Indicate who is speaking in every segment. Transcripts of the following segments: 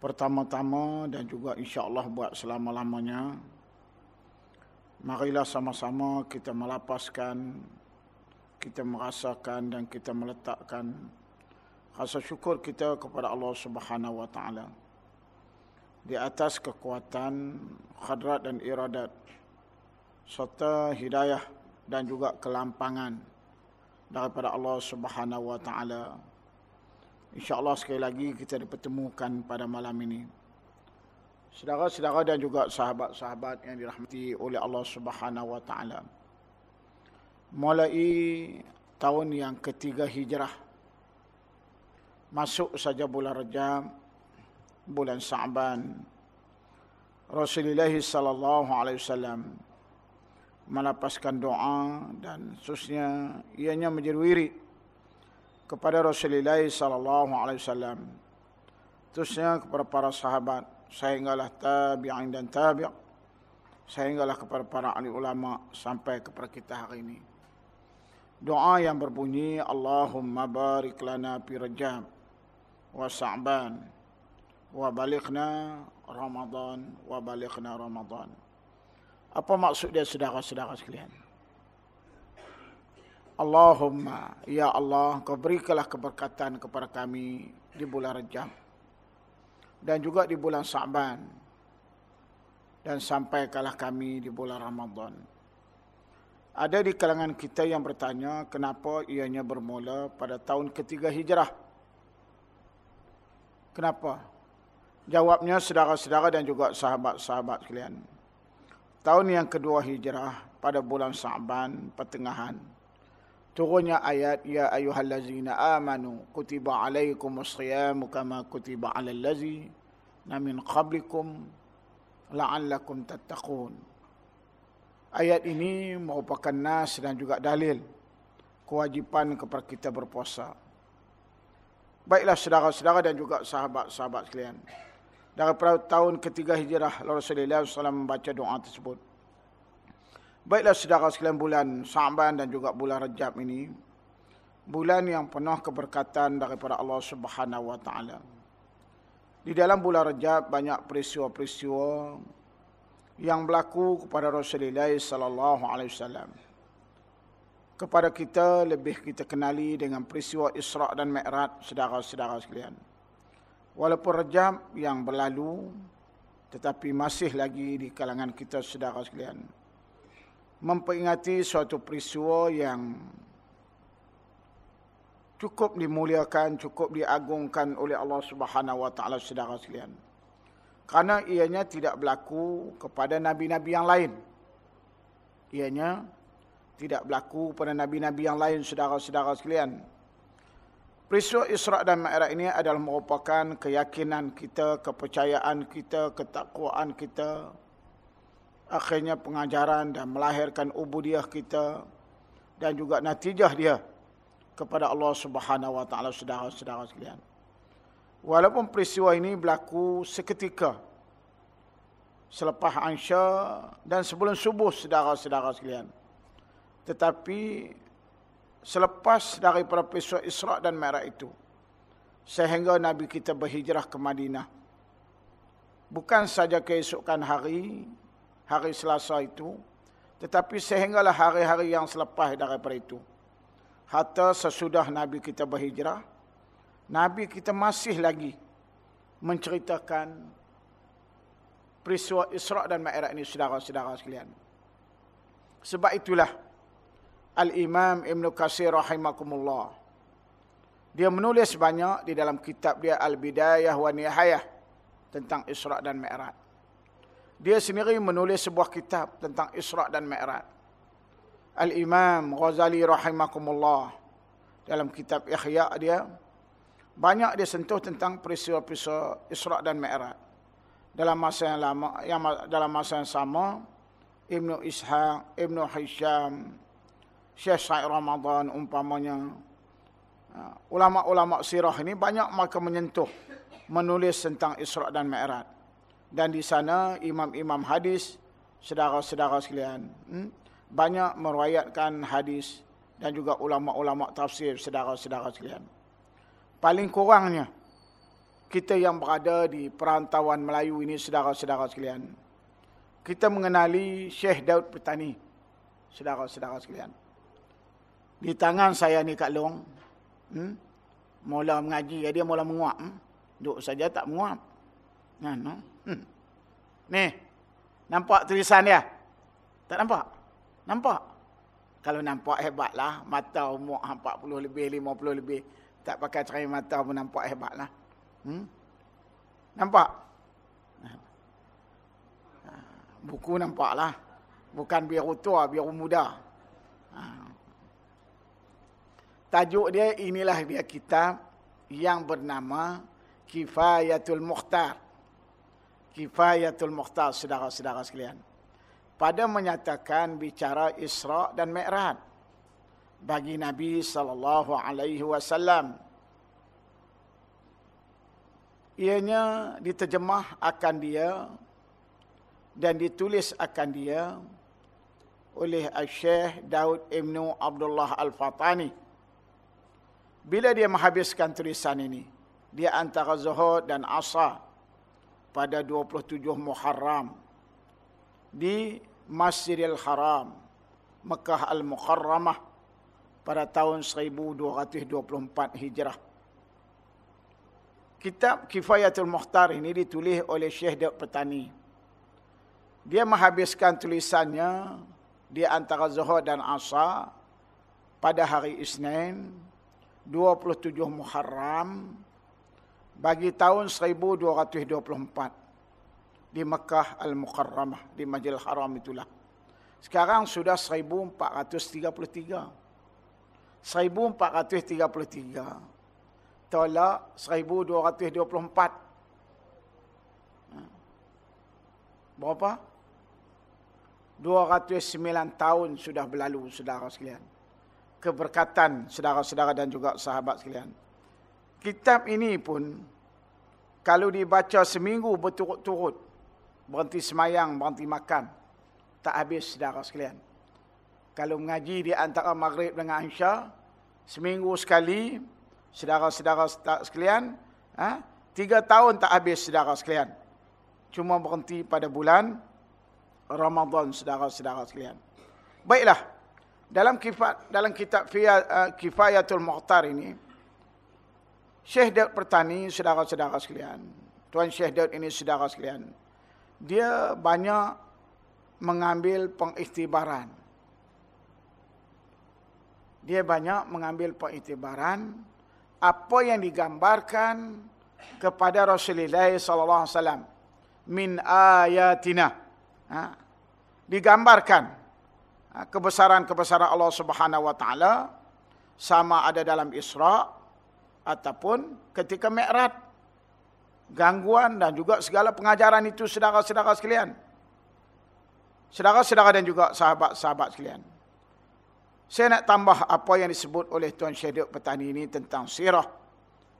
Speaker 1: pertama-tama dan juga insya-Allah buat selama-lamanya. Marilah sama-sama kita melapaskan kita merasakan dan kita meletakkan rasa syukur kita kepada Allah Subhanahu wa taala. Di atas kekuatan khadrat dan iradat serta hidayah dan juga kelampangan daripada Allah Subhanahu wa taala InsyaAllah sekali lagi kita dipertemukan pada malam ini. Saudara-saudara dan juga sahabat-sahabat yang dirahmati oleh Allah Subhanahu Taala. Mulai tahun yang ketiga hijrah. Masuk saja bulan Rajab, bulan Sa'ban. Rasulullah sallallahu alaihi wasallam melapaskan doa dan susnya ianya menjadi wirid kepada Rasulullah sallallahu alaihi wasallam. Terusnya kepada para sahabat sehinggalah tabi'in dan tabi' sehinggalah kepada para ahli ulama sampai kepada kita hari ini. Doa yang berbunyi Allahumma barik lana fi Rajab wa Sa'ban wa balighna Ramadan wa balighna Ramadan. Apa maksud dia saudara-saudara sekalian? Allahumma, Ya Allah, kau berikanlah keberkatan kepada kami di bulan Rejab. Dan juga di bulan Sa'ban. Dan sampaikanlah kami di bulan Ramadan. Ada di kalangan kita yang bertanya, kenapa ianya bermula pada tahun ketiga hijrah? Kenapa? Jawabnya saudara-saudara dan juga sahabat-sahabat sekalian. Tahun yang kedua hijrah pada bulan Sa'ban pertengahan turunnya ayat ya ayyuhallazina amanu kutiba alaikumus shiyamu kama kutiba alal ladzina min qablikum la'allakum tattaqun. Ayat ini merupakan nas dan juga dalil kewajipan kepada kita berpuasa. Baiklah saudara-saudara dan juga sahabat-sahabat sekalian. Daripada tahun ketiga hijrah Rasulullah SAW membaca doa tersebut Baiklah saudara sekalian bulan Sa'ban dan juga bulan Rajab ini bulan yang penuh keberkatan daripada Allah Subhanahu wa taala. Di dalam bulan Rajab banyak peristiwa-peristiwa yang berlaku kepada Rasulullah sallallahu alaihi wasallam. Kepada kita lebih kita kenali dengan peristiwa Isra dan Mi'raj saudara-saudara sekalian. Walaupun Rajab yang berlalu tetapi masih lagi di kalangan kita saudara sekalian memperingati suatu peristiwa yang cukup dimuliakan, cukup diagungkan oleh Allah Subhanahu wa taala saudara sekalian. Karena ianya tidak berlaku kepada nabi-nabi yang lain. Ianya tidak berlaku pada nabi-nabi yang lain saudara-saudara sekalian. Peristiwa Isra dan Mi'raj ini adalah merupakan keyakinan kita, kepercayaan kita, ketakwaan kita, akhirnya pengajaran dan melahirkan ubudiah kita dan juga natijah dia kepada Allah Subhanahu wa taala saudara-saudara sekalian. Walaupun peristiwa ini berlaku seketika selepas Ansha dan sebelum subuh saudara-saudara sekalian. Tetapi selepas daripada peristiwa Isra dan Mi'raj itu sehingga Nabi kita berhijrah ke Madinah bukan saja keesokan hari hari Selasa itu tetapi sehinggalah hari-hari yang selepas daripada itu. Hatta sesudah Nabi kita berhijrah Nabi kita masih lagi menceritakan peristiwa Isra dan Mi'raj ini saudara-saudara sekalian. Sebab itulah Al-Imam Ibn Qasir rahimakumullah dia menulis banyak di dalam kitab dia Al-Bidayah wa Nihayah tentang Isra dan Mi'raj dia sendiri menulis sebuah kitab tentang Isra dan Mi'raj. Al-Imam Ghazali rahimakumullah dalam kitab Ihya dia banyak dia sentuh tentang peristiwa-peristiwa Isra dan Mi'raj. Dalam masa yang lama yang dalam masa yang sama Ibnu Ishaq, Ibnu Hisham, Syekh Sa'id Ramadan umpamanya uh, ulama-ulama sirah ini banyak mereka menyentuh menulis tentang Isra dan Mi'raj dan di sana imam-imam hadis saudara-saudara sekalian hmm, banyak meriwayatkan hadis dan juga ulama-ulama tafsir saudara-saudara sekalian paling kurangnya kita yang berada di perantauan Melayu ini, saudara-saudara sekalian. Kita mengenali Syekh Daud Petani, saudara-saudara sekalian. Di tangan saya ni Kak Long, hmm? mula mengaji, dia mula menguap. Hmm? Duduk saja tak menguap. Nah, no? Hmm. Ni, nampak tulisan dia? Tak nampak? Nampak? Kalau nampak hebatlah, mata umur 40 lebih, 50 lebih. Tak pakai cerai mata pun nampak hebatlah. Hmm? Nampak? Buku nampaklah. Bukan biru tua, biru muda. Ha. Tajuk dia, inilah dia kitab yang bernama Kifayatul Mukhtar. Kifayatul Mukhtar, saudara-saudara sekalian. Pada menyatakan bicara Isra' dan Mi'raj bagi Nabi sallallahu alaihi wasallam ianya diterjemah akan dia dan ditulis akan dia oleh Syekh Daud Ibn Abdullah Al-Fatani. Bila dia menghabiskan tulisan ini, dia antara Zuhud dan Asa pada 27 Muharram di Masjidil Haram, Mekah Al-Mukarramah pada tahun 1224 Hijrah. Kitab Kifayatul Mukhtar ini ditulis oleh Syekh Daud Petani. Dia menghabiskan tulisannya di antara Zuhur dan Asa pada hari Isnin 27 Muharram bagi tahun 1224 di Mekah Al-Mukarramah di Majlis Haram itulah. Sekarang sudah 1433. 1433 tolak 1224. Ha. Berapa? 209 tahun sudah berlalu saudara sekalian. Keberkatan saudara-saudara dan juga sahabat sekalian. Kitab ini pun kalau dibaca seminggu berturut-turut berhenti semayang, berhenti makan tak habis saudara sekalian. Kalau mengaji di antara maghrib dengan Aisyah seminggu sekali Saudara-saudara sekalian, ha? tiga tahun tak habis saudara sekalian. Cuma berhenti pada bulan Ramadan saudara-saudara sekalian. Baiklah, dalam kifat, dalam kitab uh, Kifayatul Muqtar ini, Syekh Daud Pertani, saudara-saudara sekalian, Tuan Syekh Daud ini saudara sekalian, dia banyak mengambil pengiktibaran. Dia banyak mengambil pengiktibaran apa yang digambarkan kepada Rasulullah sallallahu alaihi wasallam min ayatina ha? digambarkan ha? kebesaran-kebesaran Allah Subhanahu wa taala sama ada dalam Isra ataupun ketika Mi'raj gangguan dan juga segala pengajaran itu saudara-saudara sekalian saudara-saudara dan juga sahabat-sahabat sekalian saya nak tambah apa yang disebut oleh Tuan Syedok Petani ini tentang sirah.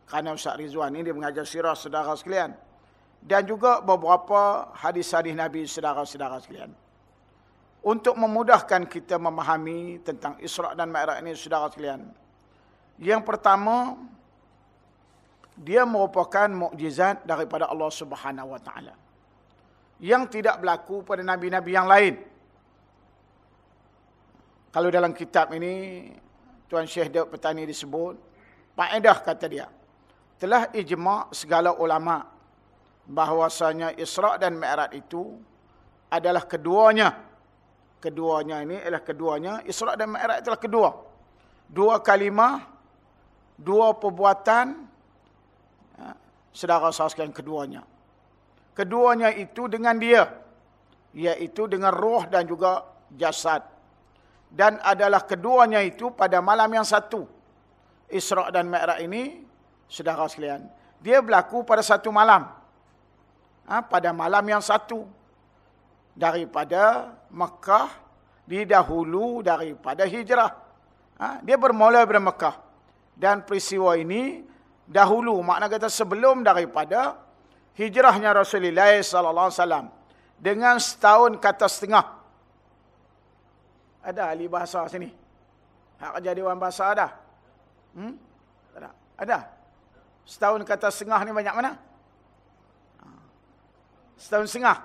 Speaker 1: Kerana Ustaz Rizwan ini mengajar sirah saudara sekalian. Dan juga beberapa hadis-hadis Nabi saudara-saudara sekalian. Untuk memudahkan kita memahami tentang Isra' dan Mi'raj ini saudara sekalian. Yang pertama, dia merupakan mukjizat daripada Allah Subhanahu Wa Taala. Yang tidak berlaku pada nabi-nabi yang lain. Kalau dalam kitab ini Tuan Syekh Daud Petani disebut faedah kata dia telah ijma' segala ulama bahwasanya Isra' dan Mi'raj itu adalah keduanya keduanya ini adalah keduanya Isra' dan Mi'raj adalah kedua dua kalimah dua perbuatan saudara sekalian keduanya keduanya itu dengan dia iaitu dengan roh dan juga jasad dan adalah keduanya itu pada malam yang satu. Isra' dan Mi'raj ini, saudara sekalian, dia berlaku pada satu malam. Ha, pada malam yang satu. Daripada Mekah, didahulu daripada hijrah. Ha, dia bermula dari Mekah. Dan peristiwa ini, dahulu, makna kata sebelum daripada hijrahnya Rasulullah SAW. Dengan setahun kata setengah. Ada ahli bahasa sini? Hak kerja Dewan Bahasa ada? Hmm? Ada? Ada? Setahun kata setengah ni banyak mana? Ha. Setahun setengah.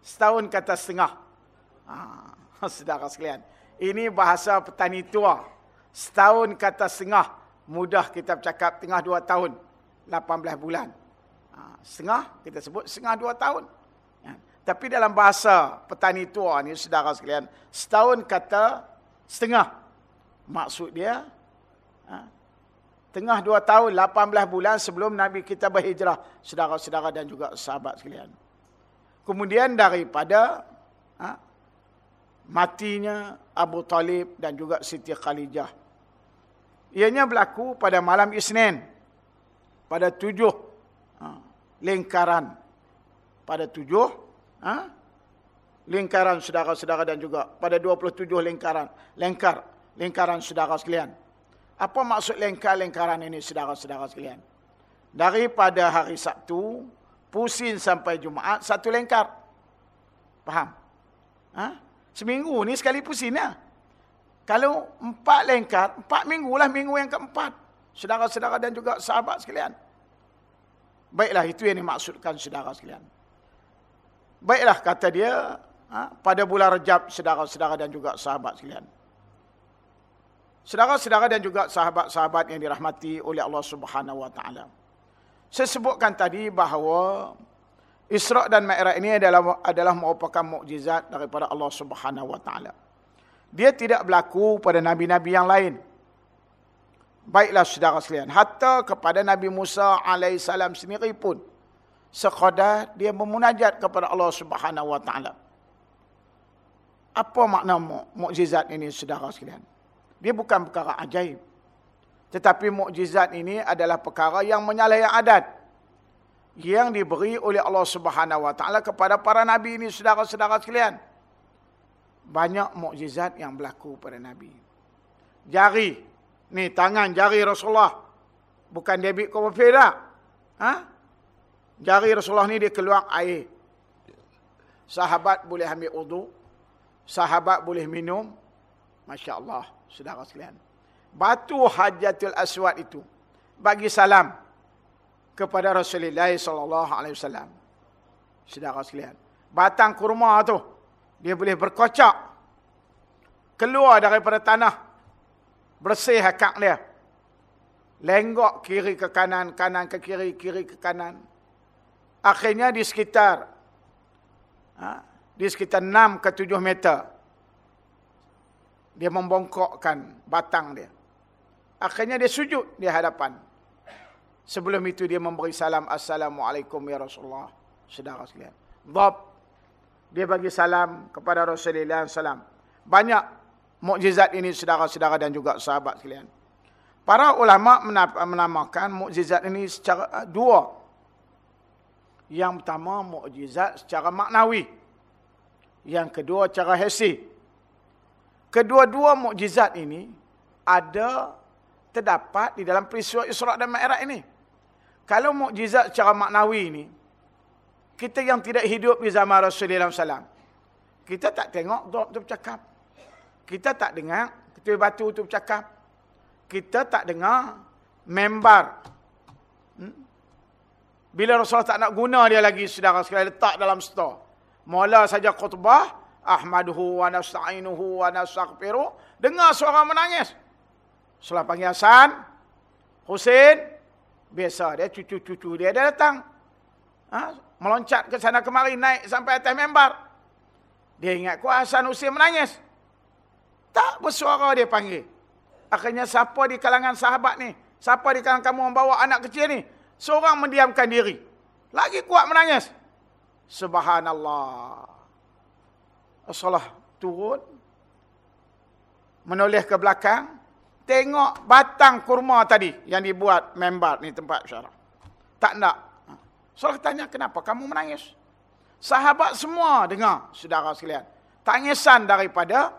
Speaker 1: Setahun kata setengah. Ha, saudara sekalian. Ini bahasa petani tua. Setahun kata setengah. Mudah kita bercakap tengah dua tahun. 18 bulan. Ha, setengah, kita sebut setengah dua tahun. Ya. Tapi dalam bahasa petani tua ni, saudara sekalian. Setahun kata setengah. Maksud dia, ha, tengah dua tahun, 18 bulan sebelum Nabi kita berhijrah. Saudara-saudara dan juga sahabat sekalian. Kemudian daripada ha, matinya Abu Talib dan juga Siti Khalijah. Ianya berlaku pada malam Isnin. Pada tujuh ha, lingkaran. Pada tujuh ha, lingkaran saudara-saudara dan juga pada 27 lingkaran. Lingkar, lingkaran saudara sekalian. Apa maksud lingkar-lingkaran ini saudara-saudara sekalian? Daripada hari Sabtu, pusing sampai Jumaat, satu lengkar. Faham? Ha? Seminggu ni sekali pusing ya. Kalau empat lengkar, empat minggu lah minggu yang keempat. Saudara-saudara dan juga sahabat sekalian. Baiklah, itu yang dimaksudkan saudara sekalian. Baiklah, kata dia, ha? pada bulan rejab, saudara-saudara dan juga sahabat sekalian. Saudara-saudara dan juga sahabat-sahabat yang dirahmati oleh Allah Subhanahu Taala. Saya sebutkan tadi bahawa Isra' dan Mi'raj ini adalah adalah merupakan mukjizat daripada Allah Subhanahu Taala. Dia tidak berlaku pada nabi-nabi yang lain. Baiklah saudara sekalian, hatta kepada Nabi Musa alaihissalam sendiri pun sekadar dia memunajat kepada Allah Subhanahu Wa Taala. Apa makna mukjizat ini saudara sekalian? Dia bukan perkara ajaib. Tetapi mukjizat ini adalah perkara yang menyalahi adat yang diberi oleh Allah Subhanahu Wa Taala kepada para nabi ini saudara-saudara sekalian. Banyak mukjizat yang berlaku pada nabi. Jari, ni tangan jari Rasulullah. Bukan debit kau berbeda. Ha? Jari Rasulullah ni dia keluar air. Sahabat boleh ambil wudu. Sahabat boleh minum. Masya Allah, saudara sekalian batu hajatul aswad itu bagi salam kepada Rasulullah wasallam. Saudara sekalian, batang kurma tu dia boleh berkocak keluar daripada tanah bersih hakak dia. Lenggok kiri ke kanan, kanan ke kiri, kiri ke kanan. Akhirnya di sekitar ha, di sekitar 6 ke 7 meter dia membongkokkan batang dia. Akhirnya dia sujud di hadapan. Sebelum itu dia memberi salam. Assalamualaikum ya Rasulullah. Saudara sekalian. Bob. Dia bagi salam kepada Rasulullah SAW. Banyak mukjizat ini saudara-saudara dan juga sahabat sekalian. Para ulama menamakan mukjizat ini secara dua. Yang pertama mukjizat secara maknawi. Yang kedua secara hesi. Kedua-dua mukjizat ini ada terdapat di dalam peristiwa Isra' dan Mi'raj ini. Kalau mukjizat secara maknawi ini, kita yang tidak hidup di zaman Rasulullah SAW, kita tak tengok drop tu bercakap. Kita tak dengar ketua batu tu bercakap. Kita tak dengar membar. Hmm? Bila Rasulullah tak nak guna dia lagi, saudara sekali letak dalam store. Mula saja khutbah, Ahmaduhu wa nasta'inuhu wa nastaghfiru. Dengar suara menangis. Setelah panggil Hasan, Hussein, biasa dia cucu-cucu dia dia datang. Ha? Meloncat ke sana kemari, naik sampai atas membar. Dia ingat ku Hasan Hussein menangis. Tak bersuara dia panggil. Akhirnya siapa di kalangan sahabat ni? Siapa di kalangan kamu membawa anak kecil ni? Seorang mendiamkan diri. Lagi kuat menangis. Subhanallah. Rasulullah turun. Menoleh ke belakang. Tengok batang kurma tadi yang dibuat member ni tempat syarah. Tak nak. Salah tanya kenapa kamu menangis? Sahabat semua dengar saudara sekalian. Tangisan daripada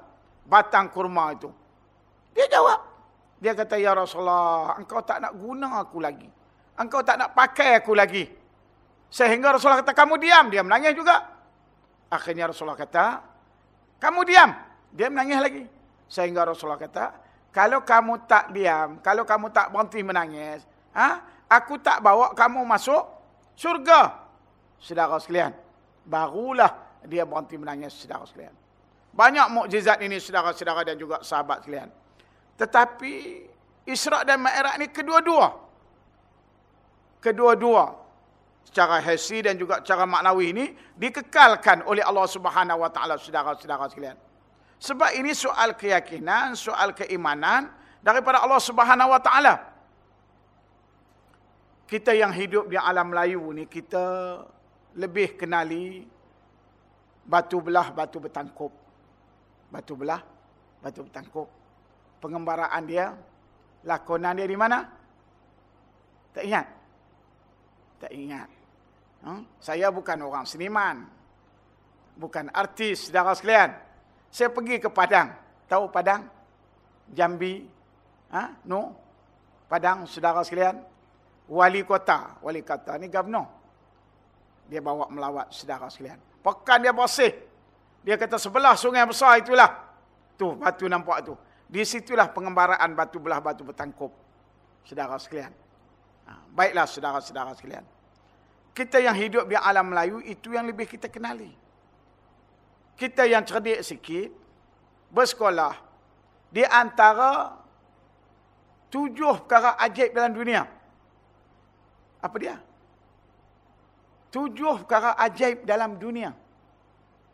Speaker 1: batang kurma itu. Dia jawab. Dia kata, Ya Rasulullah, engkau tak nak guna aku lagi. Engkau tak nak pakai aku lagi. Sehingga Rasulullah kata, kamu diam. Dia menangis juga. Akhirnya Rasulullah kata, kamu diam. Dia menangis lagi. Sehingga Rasulullah kata, kalau kamu tak diam, kalau kamu tak berhenti menangis, ha? aku tak bawa kamu masuk surga. Saudara sekalian. Barulah dia berhenti menangis, saudara sekalian. Banyak mukjizat ini, saudara-saudara dan juga sahabat sekalian. Tetapi, Isra' dan Mi'raj ini kedua-dua. Kedua-dua. Secara hesi dan juga secara maknawi ini, dikekalkan oleh Allah Subhanahu Wa Taala saudara-saudara sekalian. Sebab ini soal keyakinan, soal keimanan daripada Allah Subhanahu Wa Taala. Kita yang hidup di alam Melayu ni kita lebih kenali batu belah, batu bertangkup. Batu belah, batu bertangkup. Pengembaraan dia, lakonan dia di mana? Tak ingat? Tak ingat. Hmm? Saya bukan orang seniman. Bukan artis, saudara sekalian. Saya pergi ke Padang. Tahu Padang? Jambi. Ha? No? Padang, saudara sekalian. Wali kota. Wali kota ni gubernur. Dia bawa melawat saudara sekalian. Pekan dia bersih. Dia kata sebelah sungai besar itulah. Tu batu nampak tu. Di situlah pengembaraan batu belah batu bertangkup. Saudara sekalian. Ha, baiklah saudara-saudara sekalian. Kita yang hidup di alam Melayu itu yang lebih kita kenali kita yang cerdik sikit, bersekolah, di antara tujuh perkara ajaib dalam dunia. Apa dia? Tujuh perkara ajaib dalam dunia.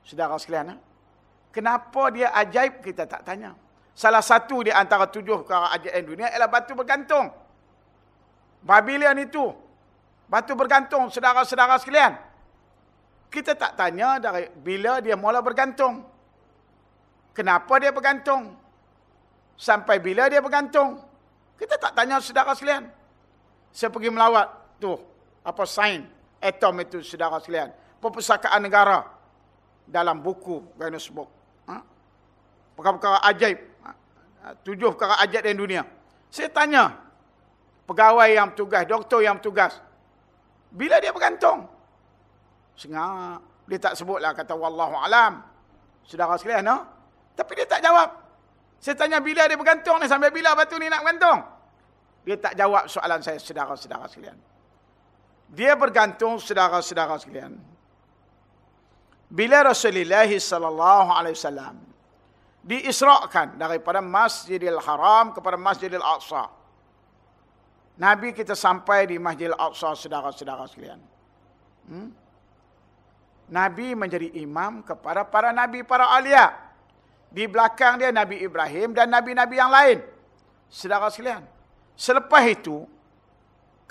Speaker 1: Saudara sekalian, ha? kenapa dia ajaib, kita tak tanya. Salah satu di antara tujuh perkara ajaib dalam dunia ialah batu bergantung. Babylon itu, batu bergantung, saudara-saudara sekalian. Kita tak tanya dari bila dia mula bergantung. Kenapa dia bergantung? Sampai bila dia bergantung? Kita tak tanya saudara sekalian. Saya pergi melawat. Tu Apa sign atom itu saudara sekalian. Perpustakaan negara. Dalam buku Guinness Book. Ha? Perkara-perkara ajaib. Ha? Tujuh perkara ajaib di dunia. Saya tanya. Pegawai yang bertugas. Doktor yang bertugas. Bila dia bergantung? Sengak. Dia tak sebutlah kata wallahu alam. Saudara sekalian, no? Tapi dia tak jawab. Saya tanya bila dia bergantung ni sampai bila batu ni nak bergantung? Dia tak jawab soalan saya saudara-saudara sekalian. Dia bergantung saudara-saudara sekalian. Bila Rasulullah sallallahu alaihi wasallam diisrakan daripada Masjidil Haram kepada Masjidil Aqsa. Nabi kita sampai di Masjidil Aqsa saudara-saudara sekalian. Hmm? Nabi menjadi imam kepada para Nabi, para alia. Di belakang dia Nabi Ibrahim dan Nabi-Nabi yang lain. Sedara sekalian. Selepas itu,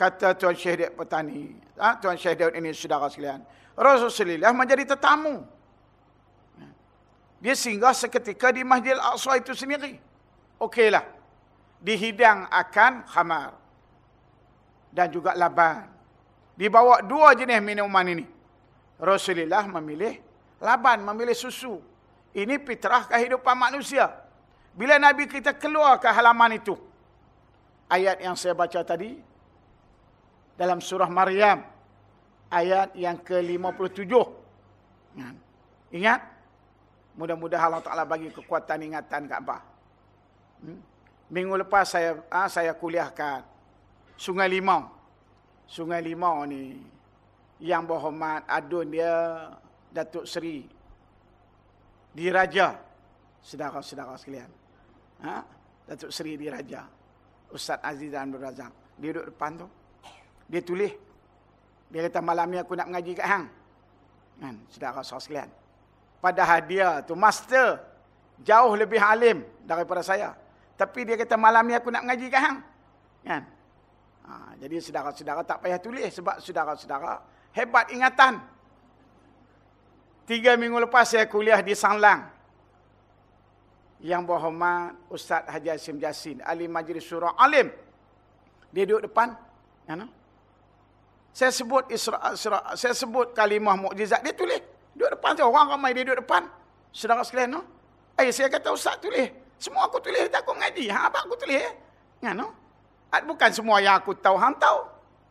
Speaker 1: kata Tuan Syekh Daud Petani, ha, Tuan Syekh Daud ini sedara sekalian, Rasulullah menjadi tetamu. Dia singgah seketika di Masjid Al-Aqsa itu sendiri. Okeylah. Dihidang akan khamar. Dan juga laban. Dibawa dua jenis minuman ini. Rasulullah memilih laban, memilih susu. Ini fitrah kehidupan manusia. Bila Nabi kita keluar ke halaman itu. Ayat yang saya baca tadi. Dalam surah Maryam. Ayat yang ke-57. Ingat? Mudah-mudahan Allah Ta'ala bagi kekuatan ingatan ke apa. Hmm? Minggu lepas saya ah, saya kuliahkan. Sungai Limau. Sungai Limau ni yang berhormat adun dia Datuk Seri Diraja saudara-saudara sekalian ha? Datuk Seri Diraja Ustaz Aziz dan Razak dia duduk depan tu dia tulis dia kata malam ni aku nak mengaji kat hang kan saudara-saudara sekalian padahal dia tu master jauh lebih alim daripada saya tapi dia kata malam ni aku nak mengaji kat hang kan ha, jadi saudara-saudara tak payah tulis sebab saudara-saudara hebat ingatan. Tiga minggu lepas saya kuliah di Sanglang. Yang berhormat Ustaz Haji Hasim Jasin. Ali Majlis Surah Alim. Dia duduk depan. No? Saya sebut Isra, Isra, saya sebut kalimah mukjizat dia tulis. Duduk depan saya. Orang ramai dia duduk depan. Saudara sekalian, no? Eh, saya kata Ustaz tulis. Semua aku tulis, tak aku mengaji. Ha, apa aku tulis? Ya, no? Bukan semua yang aku tahu, hang tahu.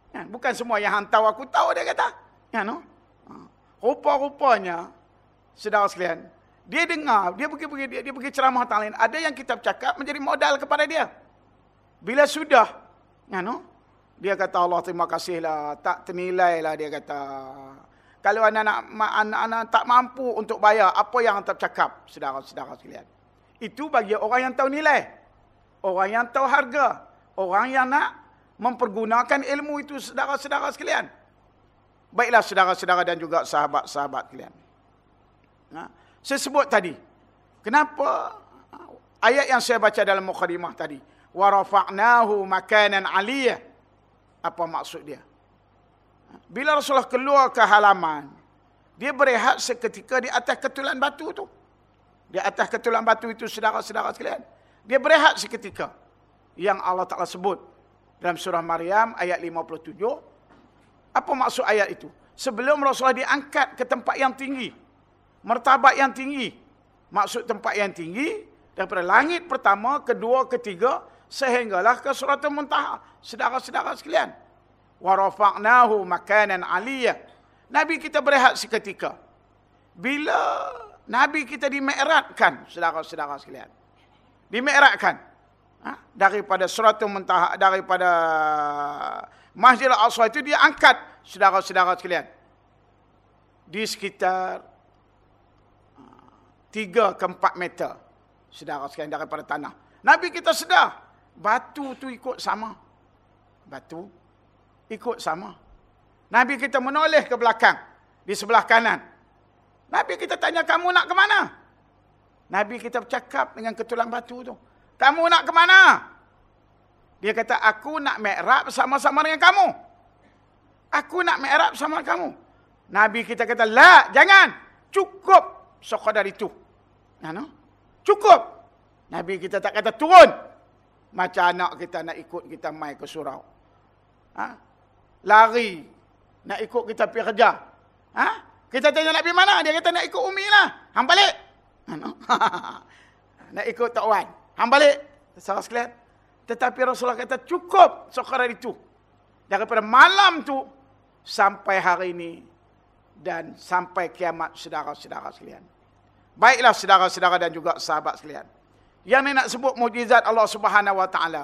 Speaker 1: Ya, bukan semua yang hantar aku tahu dia kata. Ya, no? Ha. Rupa-rupanya, saudara sekalian, dia dengar, dia pergi pergi dia, dia pergi ceramah tang lain. Ada yang kita cakap menjadi modal kepada dia. Bila sudah, ya, no? Dia kata Allah terima kasihlah, tak ternilailah dia kata. Kalau anak-anak tak mampu untuk bayar, apa yang hantar cakap, saudara-saudara sekalian. Itu bagi orang yang tahu nilai. Orang yang tahu harga. Orang yang nak mempergunakan ilmu itu, saudara-saudara sekalian. Baiklah, saudara-saudara dan juga sahabat-sahabat sekalian. Ha? Nah, saya sebut tadi, kenapa ha? ayat yang saya baca dalam mukhalimah tadi, وَرَفَعْنَاهُ makanan aliyah apa maksud dia? Bila Rasulullah keluar ke halaman, dia berehat seketika di atas ketulan batu tu. Di atas ketulan batu itu, saudara-saudara sekalian. Dia berehat seketika. Yang Allah Ta'ala sebut dalam surah Maryam ayat 57. Apa maksud ayat itu? Sebelum Rasulullah diangkat ke tempat yang tinggi. Mertabat yang tinggi. Maksud tempat yang tinggi. Daripada langit pertama, kedua, ketiga sehinggalah ke surat muntaha saudara-saudara sekalian. Wa rafa'nahu makanan aliyah. Nabi kita berehat seketika. Bila nabi kita dimi'rajkan saudara-saudara sekalian. Dimi'rajkan ha? daripada surat muntaha daripada masjid al-aqsa itu dia angkat saudara-saudara sekalian. Di sekitar 3 ke 4 meter saudara sekalian daripada tanah. Nabi kita sedar Batu tu ikut sama. Batu ikut sama. Nabi kita menoleh ke belakang. Di sebelah kanan. Nabi kita tanya, kamu nak ke mana? Nabi kita bercakap dengan ketulang batu tu. Kamu nak ke mana? Dia kata, aku nak mi'rab sama-sama dengan kamu. Aku nak mi'rab sama kamu. Nabi kita kata, la, jangan. Cukup sekadar itu. Nah, Cukup. Nabi kita tak kata turun. Macam anak kita nak ikut kita mai ke surau. Ha? Lari. Nak ikut kita pergi kerja. Ha? Kita tanya nak pergi mana? Dia kata nak ikut Umi lah. Hang balik. Ha, nak ikut Tok Wan. Hang balik. Salah sekalian. Tetapi Rasulullah kata cukup sekarang itu. Daripada malam tu sampai hari ini. Dan sampai kiamat saudara-saudara sekalian. Baiklah saudara-saudara dan juga sahabat sekalian. Yang ni nak sebut mujizat Allah Subhanahu Wa Taala.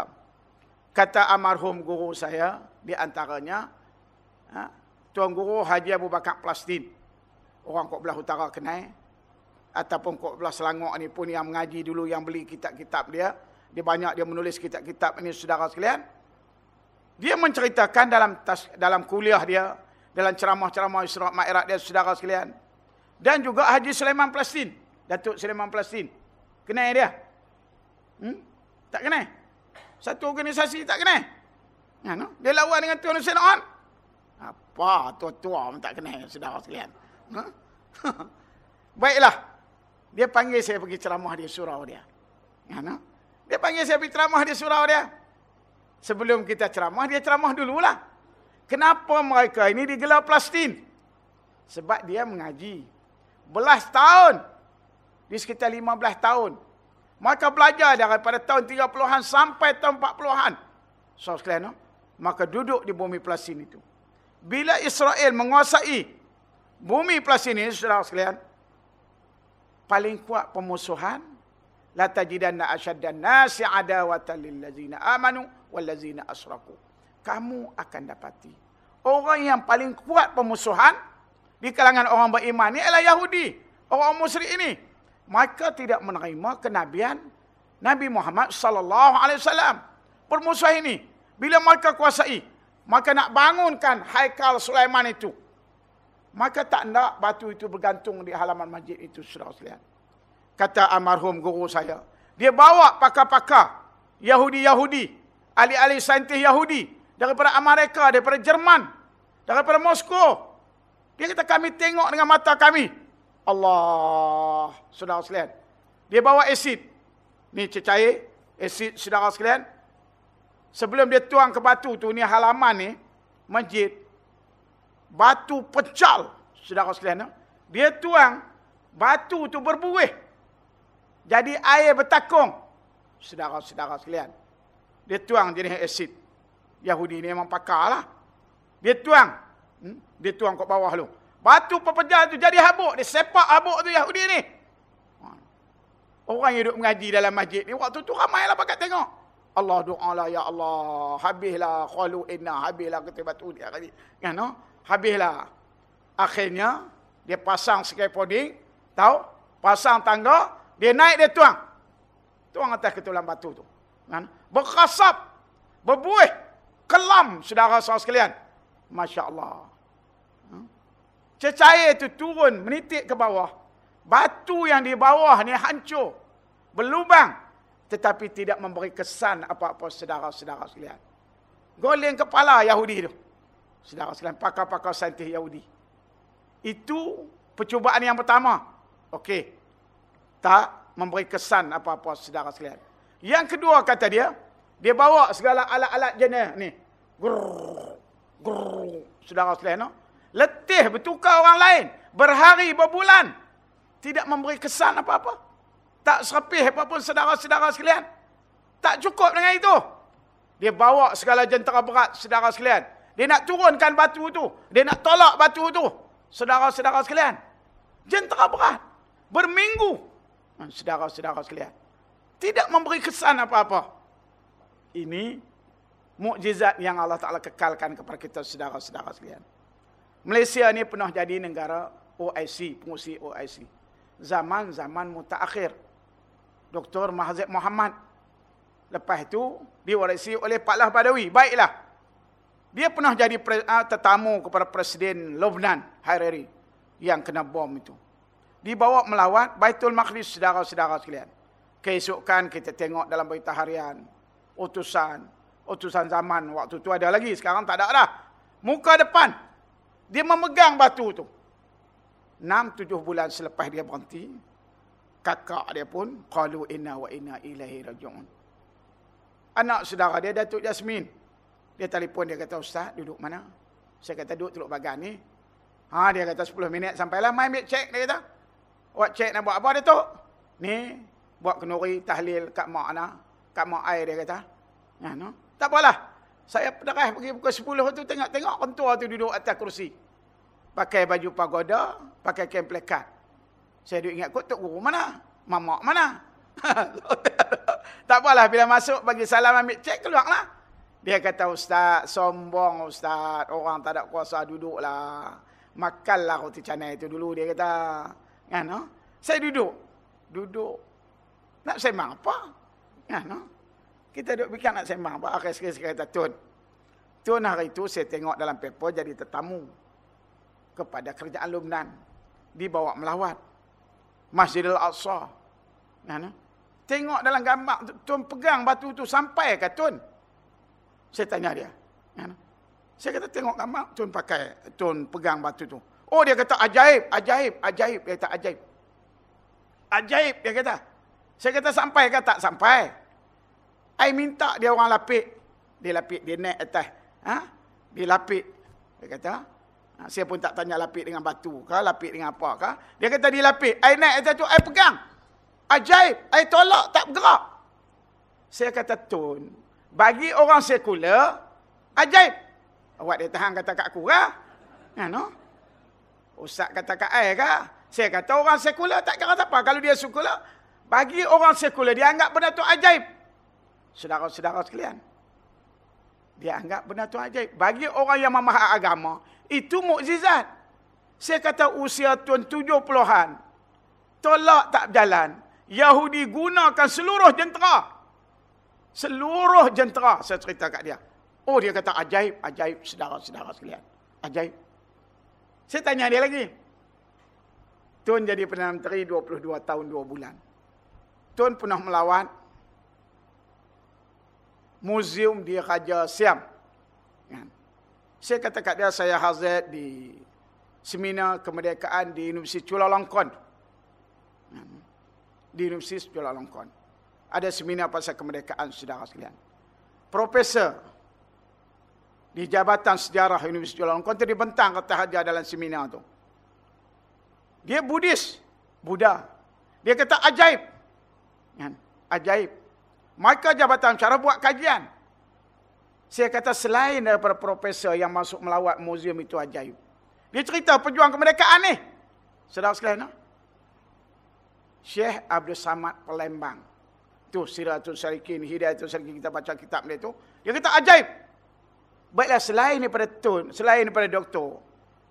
Speaker 1: Kata almarhum guru saya di antaranya ha, Tuan Guru Haji Abu Bakar Plastin. Orang kok belah utara kenal ataupun kok belah Selangor ni pun yang mengaji dulu yang beli kitab-kitab dia. Dia banyak dia menulis kitab-kitab ini saudara sekalian. Dia menceritakan dalam tas, dalam kuliah dia, dalam ceramah-ceramah Isra' Mi'raj dia saudara sekalian. Dan juga Haji Sulaiman Plastin, Datuk Sulaiman Plastin. Kenal dia? Hmm? Tak kena. Satu organisasi tak kena. Ya, no? Dia lawan dengan Tuan Hussein On. Apa tua-tua pun tak kena, saudara sekalian. Ha? Baiklah. Dia panggil saya pergi ceramah di surau dia. Ya, no? Dia panggil saya pergi ceramah di surau dia. Sebelum kita ceramah, dia ceramah dululah. Kenapa mereka ini digelar plastin? Sebab dia mengaji. Belas tahun. Di sekitar 15 tahun. Maka belajar daripada tahun 30-an sampai tahun 40-an. So sekalian, no? maka duduk di bumi Palestin itu. Bila Israel menguasai bumi Palestin ini, saudara sekalian, paling kuat pemusuhan, la tajidanna asyaddan nasi adawatan lil ladzina amanu wal ladzina asraku. Kamu akan dapati orang yang paling kuat pemusuhan di kalangan orang beriman ini adalah Yahudi, orang musyrik ini maka tidak menerima kenabian Nabi Muhammad sallallahu alaihi wasallam. Permusuh ini bila mereka kuasai, maka nak bangunkan haikal Sulaiman itu. Maka tak nak batu itu bergantung di halaman masjid itu Saudara sekalian. Kata almarhum guru saya, dia bawa pakar-pakar Yahudi-Yahudi, ahli-ahli saintis Yahudi daripada Amerika, daripada Jerman, daripada Moskow. Dia kata kami tengok dengan mata kami, Allah, saudara sekalian. Dia bawa asid. Ni cecair, asid saudara sekalian. Sebelum dia tuang ke batu tu, ni halaman ni, masjid. Batu pecal, saudara sekalian. Dia tuang, batu tu berbuih. Jadi air bertakung. Saudara-saudara sekalian. Dia tuang jadi asid. Yahudi ni memang pakar lah. Dia tuang. Hmm? Dia tuang ke bawah lu. Batu pepejal tu jadi habuk. Dia sepak habuk tu Yahudi ni. Orang yang duduk mengaji dalam masjid ni. Waktu tu ramailah pakat tengok. Allah doa lah ya Allah. Habislah qalu inna habislah ketibat udi kali. Kan no? Habislah. Akhirnya dia pasang scaffolding, tahu? Pasang tangga, dia naik dia tuang. Tuang atas ketulan batu tu. Kan? Berkasap, berbuih, kelam saudara-saudara sekalian. Masya-Allah. Ha? Cecair itu turun menitik ke bawah. Batu yang di bawah ni hancur. Berlubang. Tetapi tidak memberi kesan apa-apa saudara-saudara sekalian. Goleng kepala Yahudi tu. Saudara sekalian, pakar-pakar saintis Yahudi. Itu percubaan yang pertama. Okey. Tak memberi kesan apa-apa saudara sekalian. Yang kedua kata dia, dia bawa segala alat-alat jenis ni. Grrr, grrr, saudara sekalian. No? Letih bertukar orang lain. Berhari, berbulan. Tidak memberi kesan apa-apa. Tak serapih apa-apa saudara-saudara sekalian. Tak cukup dengan itu. Dia bawa segala jentera berat saudara sekalian. Dia nak turunkan batu tu. Dia nak tolak batu tu. Saudara-saudara sekalian. Jentera berat. Berminggu. Saudara-saudara sekalian. Tidak memberi kesan apa-apa. Ini mukjizat yang Allah Ta'ala kekalkan kepada kita saudara-saudara sekalian. Malaysia ni pernah jadi negara OIC, pengusi OIC. Zaman-zaman mutaakhir. Dr. Mahzib Muhammad. Lepas itu, diwarisi oleh Pak Lah Badawi. Baiklah. Dia pernah jadi uh, tetamu kepada Presiden Lebanon, Hariri, yang kena bom itu. Dibawa melawat Baitul Maqdis, saudara-saudara sekalian. Keesokan kita tengok dalam berita harian, utusan, utusan zaman waktu itu ada lagi, sekarang tak ada dah. Muka depan, dia memegang batu. Enam tujuh bulan selepas dia berhenti, kakak dia pun, Qalu inna wa inna ilahi raju'un. Anak saudara dia, Datuk Jasmine, dia telefon dia kata, Ustaz duduk mana? Saya kata duduk teluk bagan ni. Ha, dia kata 10 minit sampailah. Main ambil cek dia kata. Buat cek nak buat apa dia tu? Ni, buat kenuri tahlil kat mak ana. Kat mak air dia kata. Ya, no? Tak apalah. Saya pernah pergi pukul 10 tu tengok-tengok kentua tu duduk atas kursi. Pakai baju pagoda, pakai kain plekat. Saya duduk ingat, kok tok guru mana? Mamak mana? tak apalah, bila masuk bagi salam ambil cek, keluarlah. Dia kata, Ustaz, sombong Ustaz. Orang tak ada kuasa duduklah. Makanlah roti canai itu dulu. Dia kata, kan, saya duduk. Duduk. Nak sembang apa? Kan? Kita duduk fikir nak sembang? Akhir sekali kata, Tun. Tun hari itu saya tengok dalam paper jadi tetamu. Kepada kerajaan Lumnan. Dibawa melawat. Masjidil Aqsa. Kan, no? Tengok dalam gambar, Tun pegang batu tu sampai ke Tun. Saya tanya dia. Kan? Saya kata tengok gambar. Tun pakai. Tun pegang batu tu. Oh dia kata ajaib. Ajaib. Ajaib. Dia kata ajaib. Ajaib dia kata. Saya kata sampai ke tak sampai. Saya minta dia orang lapik. Dia lapik. Dia naik atas. Ha? Dia lapik. Dia kata. Ha? Saya pun tak tanya lapik dengan batu ke. Lapik dengan apa ke. Dia kata dia lapik. Saya naik atas tu. Saya pegang. Ajaib. Saya tolak. Tak bergerak. Saya kata Tun. Bagi orang sekular, ajaib. Awak dia tahan kata kat aku kah? Ya, no? Ustaz kata kat saya kah? Saya kata orang sekular tak kira apa. Kalau dia sekular, bagi orang sekular, dia anggap benda tu ajaib. Saudara-saudara sekalian. Dia anggap benda tu ajaib. Bagi orang yang memahak agama, itu mukjizat. Saya kata usia tuan tujuh puluhan. Tolak tak berjalan. Yahudi gunakan seluruh jentera. Seluruh jentera saya cerita kat dia. Oh dia kata ajaib, ajaib saudara-saudara sekalian. Ajaib. Saya tanya dia lagi. Tuan jadi Perdana Menteri 22 tahun 2 bulan. Tuan pernah melawat muzium di Raja Siam. Kan? Saya kata kat dia saya hazard di seminar kemerdekaan di Universiti Chulalongkorn. Kan? Di Universiti Chulalongkorn ada seminar pasal kemerdekaan saudara sekalian. Profesor di Jabatan Sejarah Universiti Jalan Kuala dibentang kata hajar dalam seminar tu. Dia Buddhis, Buddha. Dia kata ajaib. Kan? Ajaib. Maka jabatan cara buat kajian. Saya kata selain daripada profesor yang masuk melawat muzium itu ajaib. Dia cerita pejuang kemerdekaan ni. Saudara sekalian. No? Syekh Abdul Samad Palembang tu Siratul Salikin, Hidayatul Salikin kita baca kitab dia tu. Dia kata ajaib. Baiklah selain daripada tun, selain daripada doktor,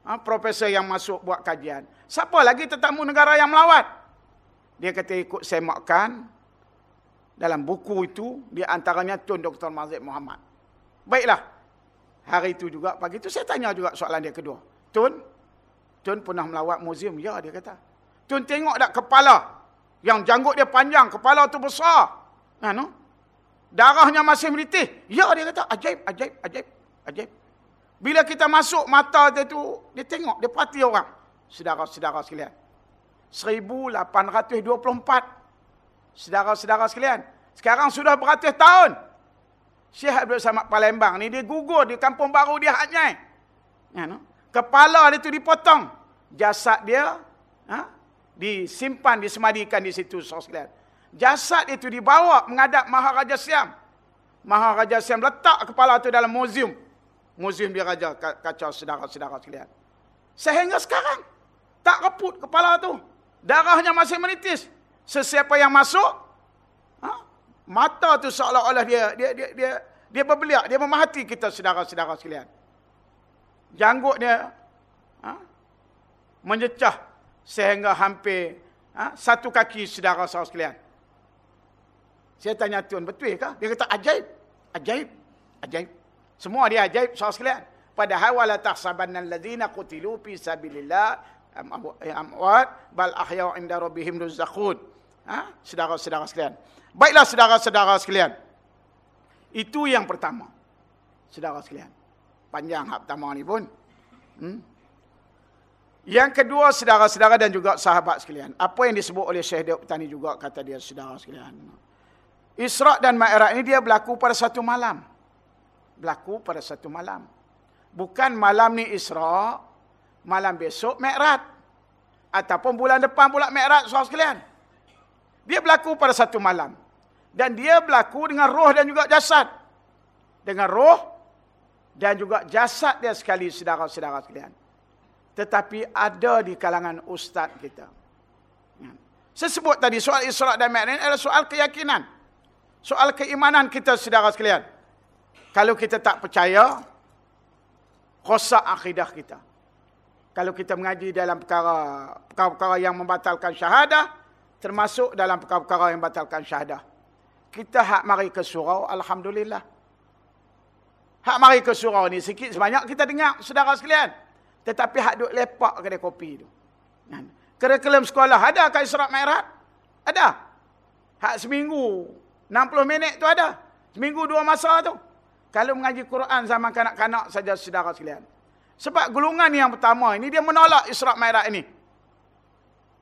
Speaker 1: ha, profesor yang masuk buat kajian. Siapa lagi tetamu negara yang melawat? Dia kata ikut semakkan dalam buku itu di antaranya Tun Dr. Mazid Muhammad. Baiklah. Hari itu juga pagi itu saya tanya juga soalan dia kedua. Tun, Tun pernah melawat muzium? Ya dia kata. Tun tengok tak kepala yang janggut dia panjang, kepala tu besar. Ha, no? Darahnya masih menitis. Ya, dia kata, ajaib, ajaib, ajaib, ajaib. Bila kita masuk, mata dia tu, dia tengok, dia perhati orang. Sedara-sedara sekalian. 1824. Sedara-sedara sekalian. Sekarang sudah beratus tahun. Syekh Abdul Samad Palembang ni, dia gugur di kampung baru dia haknya. Ya? Kepala dia tu dipotong. Jasad dia, ha? disimpan, disemadikan di situ sekalian. Jasad itu dibawa menghadap Maharaja Siam. Maharaja Siam letak kepala itu dalam muzium. Muzium dia raja kacau saudara-saudara sekalian. Sehingga sekarang tak reput kepala itu. Darahnya masih menitis. Sesiapa yang masuk, ha? mata itu seolah-olah dia dia dia dia dia berbeliak, dia memahati kita saudara-saudara sekalian. Janggut dia ha? menyecah sehingga hampir ha, satu kaki saudara saudara sekalian. Saya tanya tuan, betul ke? Dia kata ajaib. Ajaib. Ajaib. Semua dia ajaib saudara sekalian. Padahal wala tahsabanna alladhina qutilu fi sabilillah amwat bal ahya'u inda rabbihim yurzaqun. Ha? Saudara-saudara sekalian. Baiklah saudara-saudara sekalian. Itu yang pertama. Saudara sekalian. Panjang hak pertama ni pun. Hmm? Yang kedua, saudara-saudara dan juga sahabat sekalian. Apa yang disebut oleh Syekh Daud Tani juga, kata dia, saudara sekalian. Isra' dan Ma'iraj ini dia berlaku pada satu malam. Berlaku pada satu malam. Bukan malam ni Isra' malam besok Ma'iraj. Ataupun bulan depan pula Ma'iraj, saudara sekalian. Dia berlaku pada satu malam. Dan dia berlaku dengan roh dan juga jasad. Dengan roh dan juga jasad dia sekali, saudara-saudara sekalian tetapi ada di kalangan ustaz kita. Ya. Saya sebut tadi soal Isra' dan Mi'raj adalah soal keyakinan. Soal keimanan kita saudara sekalian. Kalau kita tak percaya, rosak akidah kita. Kalau kita mengaji dalam perkara-perkara yang membatalkan syahadah, termasuk dalam perkara-perkara yang membatalkan syahadah. Kita hak mari ke surau, Alhamdulillah. Hak mari ke surau ni sikit sebanyak kita dengar, saudara sekalian. Tetapi hak duk lepak kedai kopi tu. Kan? Kurikulum sekolah ada ke Isra' Mi'raj? Ada. Hak seminggu 60 minit tu ada. Seminggu dua masa tu. Kalau mengaji Quran zaman kanak-kanak saja saudara sekalian. Sebab gulungan yang pertama ini dia menolak Isra' Mi'raj ini.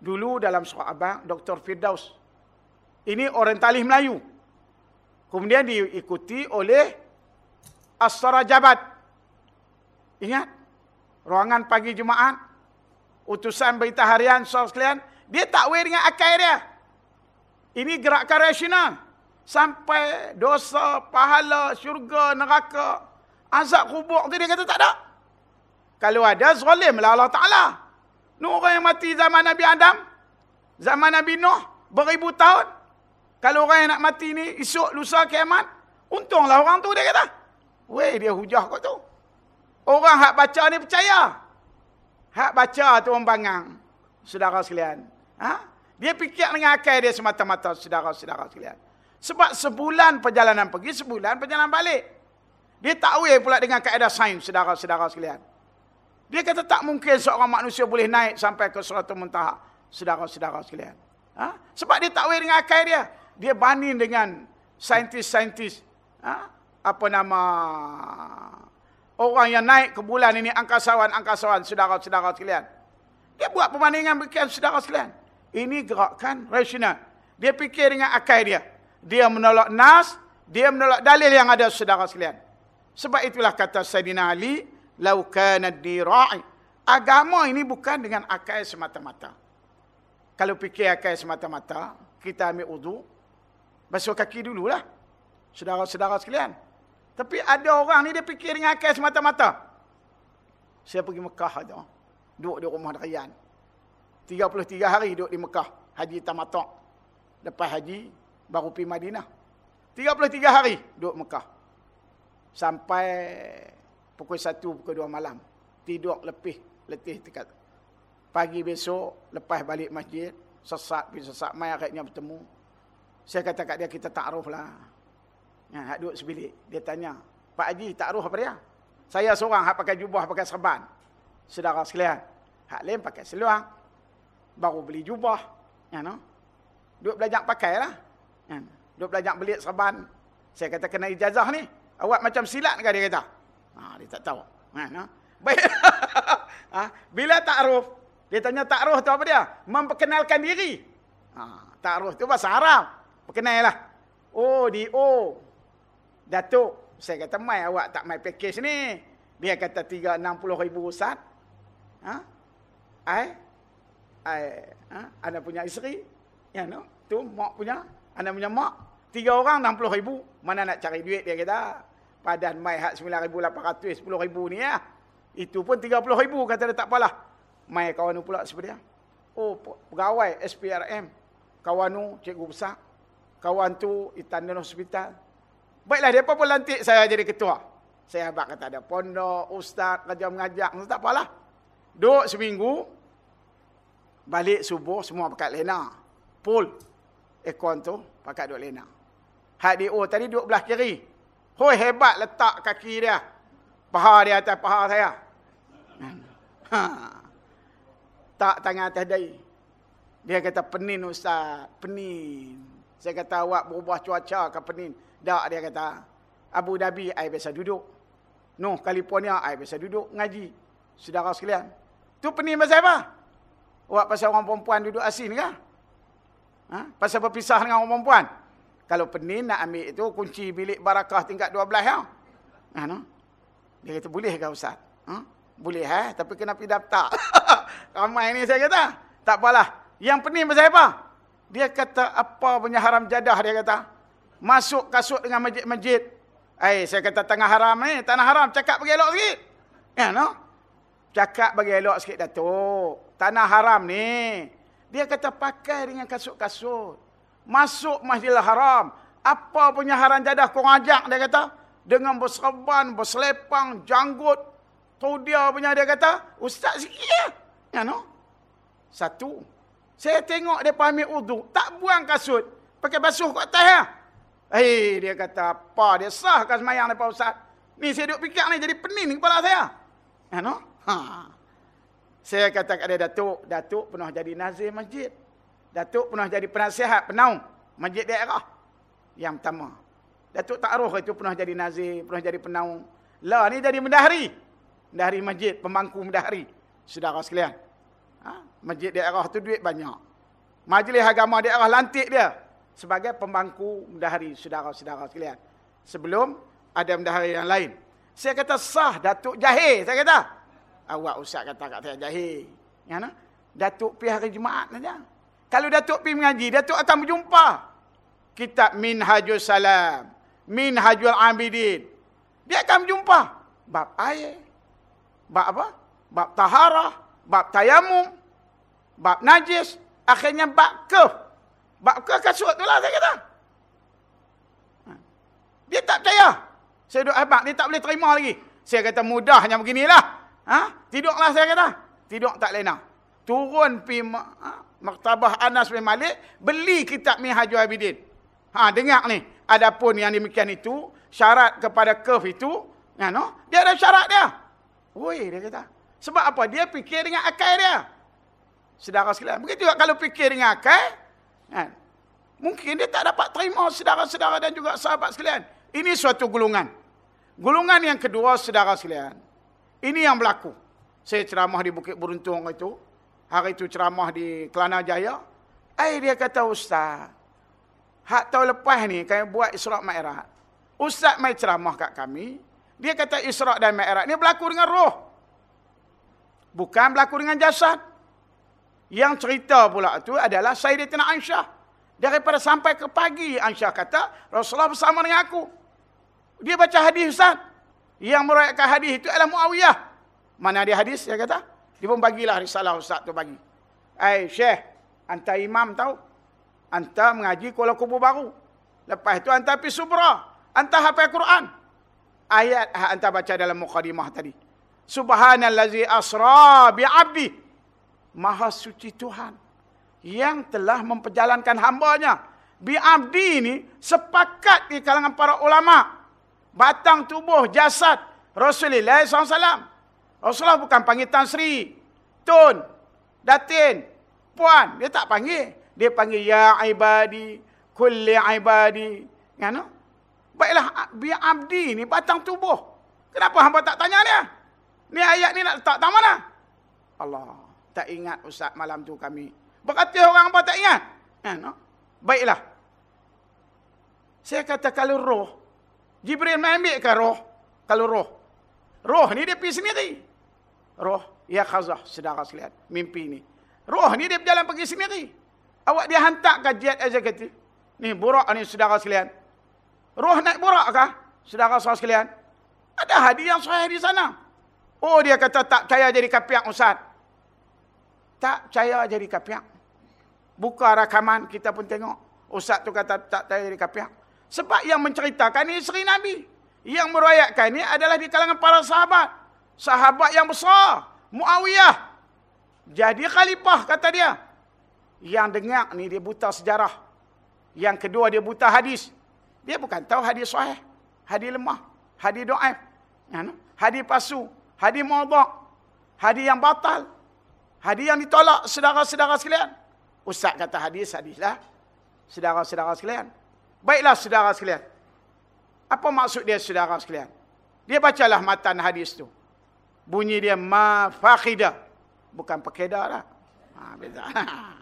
Speaker 1: Dulu dalam surah abang Dr. Firdaus. Ini orientalis Melayu. Kemudian diikuti oleh Asra Jabat. Ingat? ruangan pagi Jumaat, utusan berita harian, saudara sekalian, dia tak wear dengan akal dia. Ini gerakan rasional. Sampai dosa, pahala, syurga, neraka, azab kubur tu dia kata tak ada. Kalau ada, zalimlah Allah Ta'ala. Ni orang yang mati zaman Nabi Adam, zaman Nabi Nuh, beribu tahun. Kalau orang yang nak mati ni, esok, lusa, kiamat, untunglah orang tu dia kata. Weh, dia hujah kau tu. Orang hak baca ni percaya. Hak baca tu orang bangang. Saudara sekalian. Ha? Dia fikir dengan akal dia semata-mata saudara-saudara sekalian. Sebab sebulan perjalanan pergi, sebulan perjalanan balik. Dia tak awal pula dengan kaedah sains saudara-saudara sekalian. Dia kata tak mungkin seorang manusia boleh naik sampai ke suatu muntaha. Saudara-saudara sekalian. Ha? Sebab dia tak dengan akal dia. Dia banding dengan saintis-saintis. Ha? Apa nama Orang yang naik ke bulan ini angkasawan-angkasawan saudara-saudara sekalian. Dia buat perbandingan begini saudara sekalian. Ini gerakan rasional. Dia fikir dengan akal dia. Dia menolak nas, dia menolak dalil yang ada saudara sekalian. Sebab itulah kata Sayyidina Ali, "Lau kana dira'i." Agama ini bukan dengan akal semata-mata. Kalau fikir akal semata-mata, kita ambil wudu, basuh kaki dululah. Saudara-saudara sekalian. Tapi ada orang ni dia fikir dengan akal semata-mata. Saya pergi Mekah aja. Duduk di rumah tiga 33 hari duduk di Mekah. Haji tamatok. Lepas haji, baru pergi Madinah. 33 hari duduk Mekah. Sampai pukul 1, pukul 2 malam. Tidur lebih letih dekat. Pagi besok, lepas balik masjid, sesak pergi sesak, mai akhirnya bertemu. Saya kata kat dia, kita ta'aruf lah. Ya, duduk sebilik. Dia tanya, Pak Haji ta'aruf apa dia? Saya seorang hak pakai jubah, pakai serban. Saudara sekalian. Hak lain pakai seluang. Baru beli jubah. Ya, no? Duduk belajar pakai lah. Ya, duduk belajar beli serban. Saya kata kena ijazah ni. Awak macam silat ke dia kata. Ha, dia tak tahu. Ha, no? Baik. ha, bila ta'aruf. Dia tanya ta'aruf tu apa dia? Memperkenalkan diri. Ha, ta'aruf tu bahasa Arab. Perkenal lah. Oh, di O. Datuk. Saya kata, mai awak tak mai package ni. Dia kata, 360 ribu Ustaz. Ha? Ai? Ai? Ha? Anda punya isteri? Ya, no? Tu, mak punya? Anda punya mak? Tiga orang, 60 ribu. Mana nak cari duit, dia kata. Padan mai hak 9,800, 10 ribu ni ya. Itu pun 30 ribu, kata dia tak apalah. Mai kawan tu pula dia. Oh, pegawai SPRM. Kawan tu, cikgu besar. Kawan tu, Itandan Hospital. Baiklah, dia pun lantik saya jadi ketua. Saya abang kata ada pondok, ustaz, kerja mengajak. Tak apalah. Duduk seminggu. Balik subuh, semua pakai lena. Pul. Ekon tu, pakai duduk lena. Hak di oh, tadi duduk belah kiri. Hoi, hebat letak kaki dia. Paha dia atas paha saya. Ha. Tak tangan atas dahi. Dia kata, penin ustaz. Penin. Saya kata, awak berubah cuaca ke penin. Tak dia kata. Abu Dhabi, saya biasa duduk. Noh, California, saya biasa duduk ngaji. Saudara sekalian. Tu pening pasal apa? Awak pasal orang perempuan duduk asin ke? Ha? Pasal berpisah dengan orang perempuan? Kalau pening nak ambil itu, kunci bilik barakah tingkat 12 ya? Ha, no? Dia kata, boleh ke Ustaz? Ha? Boleh eh? Tapi kena pergi daftar. Ramai ni saya kata. Tak apalah. Yang pening pasal apa? Dia kata, apa punya haram jadah dia kata? masuk kasut dengan masjid-masjid. Eh, saya kata tengah haram ni, tanah haram, cakap bagi elok sikit. Ya, no? Cakap bagi elok sikit, Datuk. Tanah haram ni. Dia kata pakai dengan kasut-kasut. Masuk masjidil haram. Apa punya haram jadah kau ajak, dia kata. Dengan berserban, berselepang, janggut. Tu dia punya, dia kata, ustaz sikit ya. Ya, no? Satu. Saya tengok dia pahami uduk. Tak buang kasut. Pakai basuh kat atas ya. Hei, dia kata, apa dia sah kan semayang lepas Ustaz? Ni saya duduk fikir ni jadi pening kepala saya. Ya, no? Ha. Saya kata kat dia, Datuk, Datuk pernah jadi nazir masjid. Datuk pernah jadi penasihat, penaung masjid daerah. Yang pertama. Datuk Ta'ruh itu pernah jadi nazir, pernah jadi penaung. Lah, ni jadi mendahari. Mendahari masjid, pemangku mendahari. Saudara sekalian. Ha? Masjid daerah tu duit banyak. Majlis agama daerah lantik dia sebagai pembangku mendahari saudara-saudara sekalian. Sebelum ada mendahari yang lain. Saya kata sah Datuk Jahir. Saya kata. Awak usah kata kat saya Jahir. Ya, nah? Datuk hari Jumaat saja. Kalau Datuk pergi mengaji, Datuk akan berjumpa. Kitab Minhajul Salam. Minhajul Abidin. Dia akan berjumpa. Bab air. Bab apa? Bab taharah. Bab tayamum. Bab najis. Akhirnya bab kef. Bab ke kasut tu lah saya kata. Ha. Dia tak percaya. Saya duduk abang, dia tak boleh terima lagi. Saya kata mudahnya beginilah. Ha? Tidurlah saya kata. Tidur tak lena. Turun pi ha? Maktabah Anas bin Malik. Beli kitab Mihajul Abidin. Ha, dengar ni. Adapun yang demikian itu. Syarat kepada curve itu. Ya, no? Dia ada syarat dia. Woi, dia kata. Sebab apa? Dia fikir dengan akal dia. Sedara sekalian. Begitu juga kalau fikir dengan akal. Kan? Mungkin dia tak dapat terima saudara-saudara dan juga sahabat sekalian. Ini suatu gulungan. Gulungan yang kedua, saudara sekalian. Ini yang berlaku. Saya ceramah di Bukit Beruntung itu. Hari itu ceramah di Kelana Jaya. Eh, dia kata, Ustaz. Hak tahun lepas ni, kami buat Isra' Ma'irah. Ustaz mai ceramah kat kami. Dia kata Isra' dan Ma'irah ni berlaku dengan roh. Bukan berlaku dengan jasad. Yang cerita pula itu adalah Sayyidatina Aisyah. Daripada sampai ke pagi, Aisyah kata, Rasulullah bersama dengan aku. Dia baca hadis Ustaz. Yang merayakan hadis itu adalah Muawiyah. Mana dia hadis, dia kata? Dia pun bagilah risalah Ustaz tu bagi. Eh, Syekh, anta imam tahu? Anta mengaji Kuala Kubur Baru. Lepas anda pergi subra. Anda hafal Quran. Ayat anda baca dalam muqadimah tadi. Subhanallazi asra bi'abdi. Maha suci Tuhan. Yang telah memperjalankan hambanya. Bi'abdi ini sepakat di kalangan para ulama. Batang tubuh jasad Rasulullah SAW. Rasulullah bukan panggil Tan Sri. Tun. Datin. Puan. Dia tak panggil. Dia panggil Ya Ibadi. Kulli Ibadi. No? Baiklah, biar abdi ni batang tubuh. Kenapa hamba tak tanya dia? Ni ayat ni nak letak tak mana? Allah. Tak ingat Ustaz malam tu kami. Berkata orang hamba tak ingat. No? Baiklah. Saya kata kalau roh. Jibril main ambil ke roh? Kalau roh. Roh ni dia pergi sendiri. Roh. Ya khazah, saudara sekalian. Mimpi ni. Roh ni dia berjalan pergi sendiri. Awak dia hantar ke jet eksekutif. Ni burak ni saudara sekalian. Roh naik burak kah? Saudara-saudara sekalian. Ada hadis yang sahih di sana. Oh dia kata tak percaya jadi kapiak Ustaz. Tak percaya jadi kapiak. Buka rakaman kita pun tengok. Ustaz tu kata tak percaya jadi kapiak. Sebab yang menceritakan ini Seri Nabi. Yang meroyakkan ini adalah di kalangan para sahabat. Sahabat yang besar. Muawiyah. Jadi khalifah kata dia. Yang dengar ni dia buta sejarah. Yang kedua dia buta hadis. Dia bukan tahu hadis sahih, hadis lemah, hadis ya, hadis palsu, hadis maudhu', hadis yang batal, hadis yang ditolak saudara-saudara sekalian. Ustaz kata hadis, hadislah. Saudara-saudara sekalian. Baiklah saudara sekalian. Apa maksud dia saudara sekalian? Dia bacalah matan hadis tu. Bunyi dia ma faqida. Bukan pakeda lah. Ha, beza.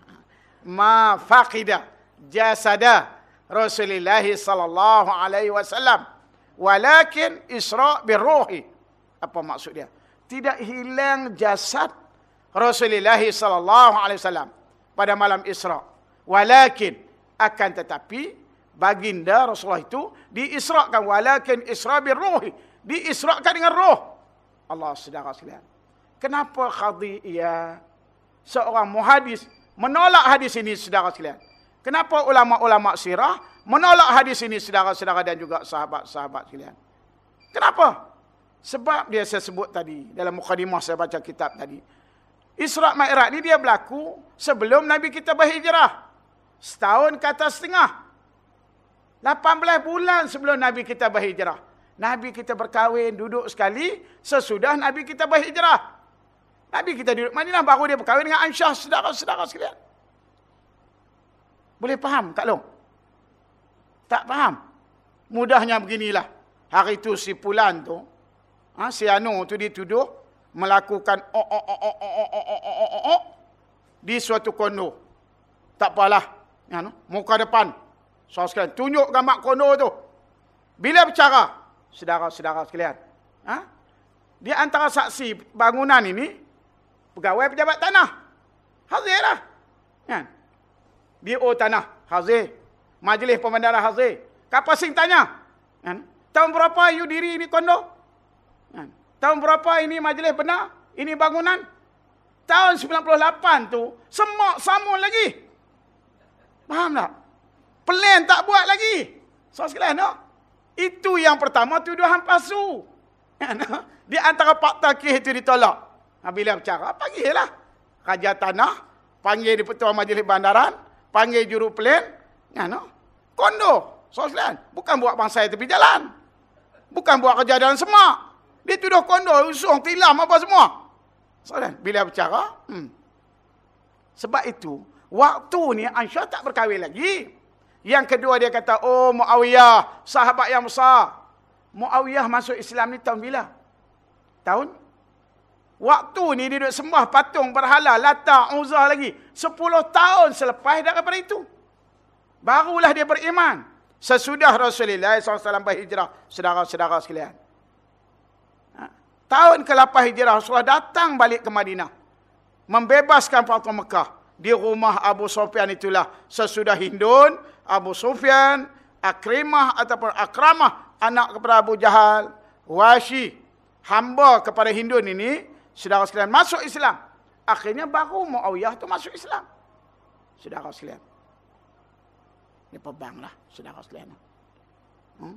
Speaker 1: ma faqida jasada Rasulullah sallallahu alaihi wasallam. Walakin Isra birruhi. Apa maksud dia? Tidak hilang jasad Rasulullah sallallahu alaihi wasallam pada malam Isra. Walakin akan tetapi baginda Rasulullah itu diisrakan walakin Isra birruhi. Diisrakan dengan roh. Allah Saudara sekalian. Kenapa Khadijah seorang muhadis menolak hadis ini Saudara sekalian? Kenapa ulama-ulama sirah menolak hadis ini saudara-saudara dan juga sahabat-sahabat sekalian? Kenapa? Sebab dia saya sebut tadi dalam mukadimah saya baca kitab tadi. Isra' Mi'raj ni dia berlaku sebelum Nabi kita berhijrah. Setahun kata setengah. 18 bulan sebelum Nabi kita berhijrah. Nabi kita berkahwin, duduk sekali sesudah Nabi kita berhijrah. Nabi kita duduk Madinah baru dia berkahwin dengan Ansyah, saudara-saudara sekalian. Boleh faham Kak Long? Tak faham? Mudahnya beginilah. Hari itu si Pulan tu, ha, si Anu tu dituduh melakukan oh, oh, oh, oh, oh, oh, oh, oh, oh, oh, di suatu kondo. Tak apalah. Ya, no? Muka depan. So, sekalian. Tunjuk gambar kondo tu. Bila bercara, saudara-saudara sekalian. Ha? Di antara saksi bangunan ini, pegawai pejabat tanah. Hazirlah. Ya. BO Tanah Hazir. Majlis Pemandaran Hazir. Kapasing tanya. Kan? Tahun berapa you diri ini kondo? Kan? Tahun berapa ini majlis benar? Ini bangunan? Tahun 98 tu, semak sama lagi. Faham tak? Plan tak buat lagi. So sekalian, no? Itu yang pertama, tuduhan palsu. Di antara fakta kes itu ditolak. Bila bercara, panggil lah. Raja Tanah, panggil di Petua Majlis Bandaran, panggil juru no? Kondo, sosial, bukan buat bangsa tepi jalan. Bukan buat kerja dalam semak. Dia tuduh kondo, usung, tilam apa semua. Soalan, bila bercara, hmm. sebab itu, waktu ni Ansyah tak berkahwin lagi. Yang kedua dia kata, oh Muawiyah, sahabat yang besar. Muawiyah masuk Islam ni tahun bila? Tahun Waktu ni dia duduk sembah patung berhala, lata, uzah lagi. Sepuluh tahun selepas daripada itu. Barulah dia beriman. Sesudah Rasulullah SAW berhijrah. Sedara-sedara sekalian. Ha? Tahun ke-8 hijrah, Rasulullah datang balik ke Madinah. Membebaskan Fatul Mekah. Di rumah Abu Sufyan itulah. Sesudah Hindun, Abu Sufyan, Akrimah ataupun Akramah. Anak kepada Abu Jahal, Washi. Hamba kepada Hindun ini saudara sekalian masuk Islam. Akhirnya baru Muawiyah tu masuk Islam. Saudara sekalian. Dia pebang lah, saudara sekalian. Hmm?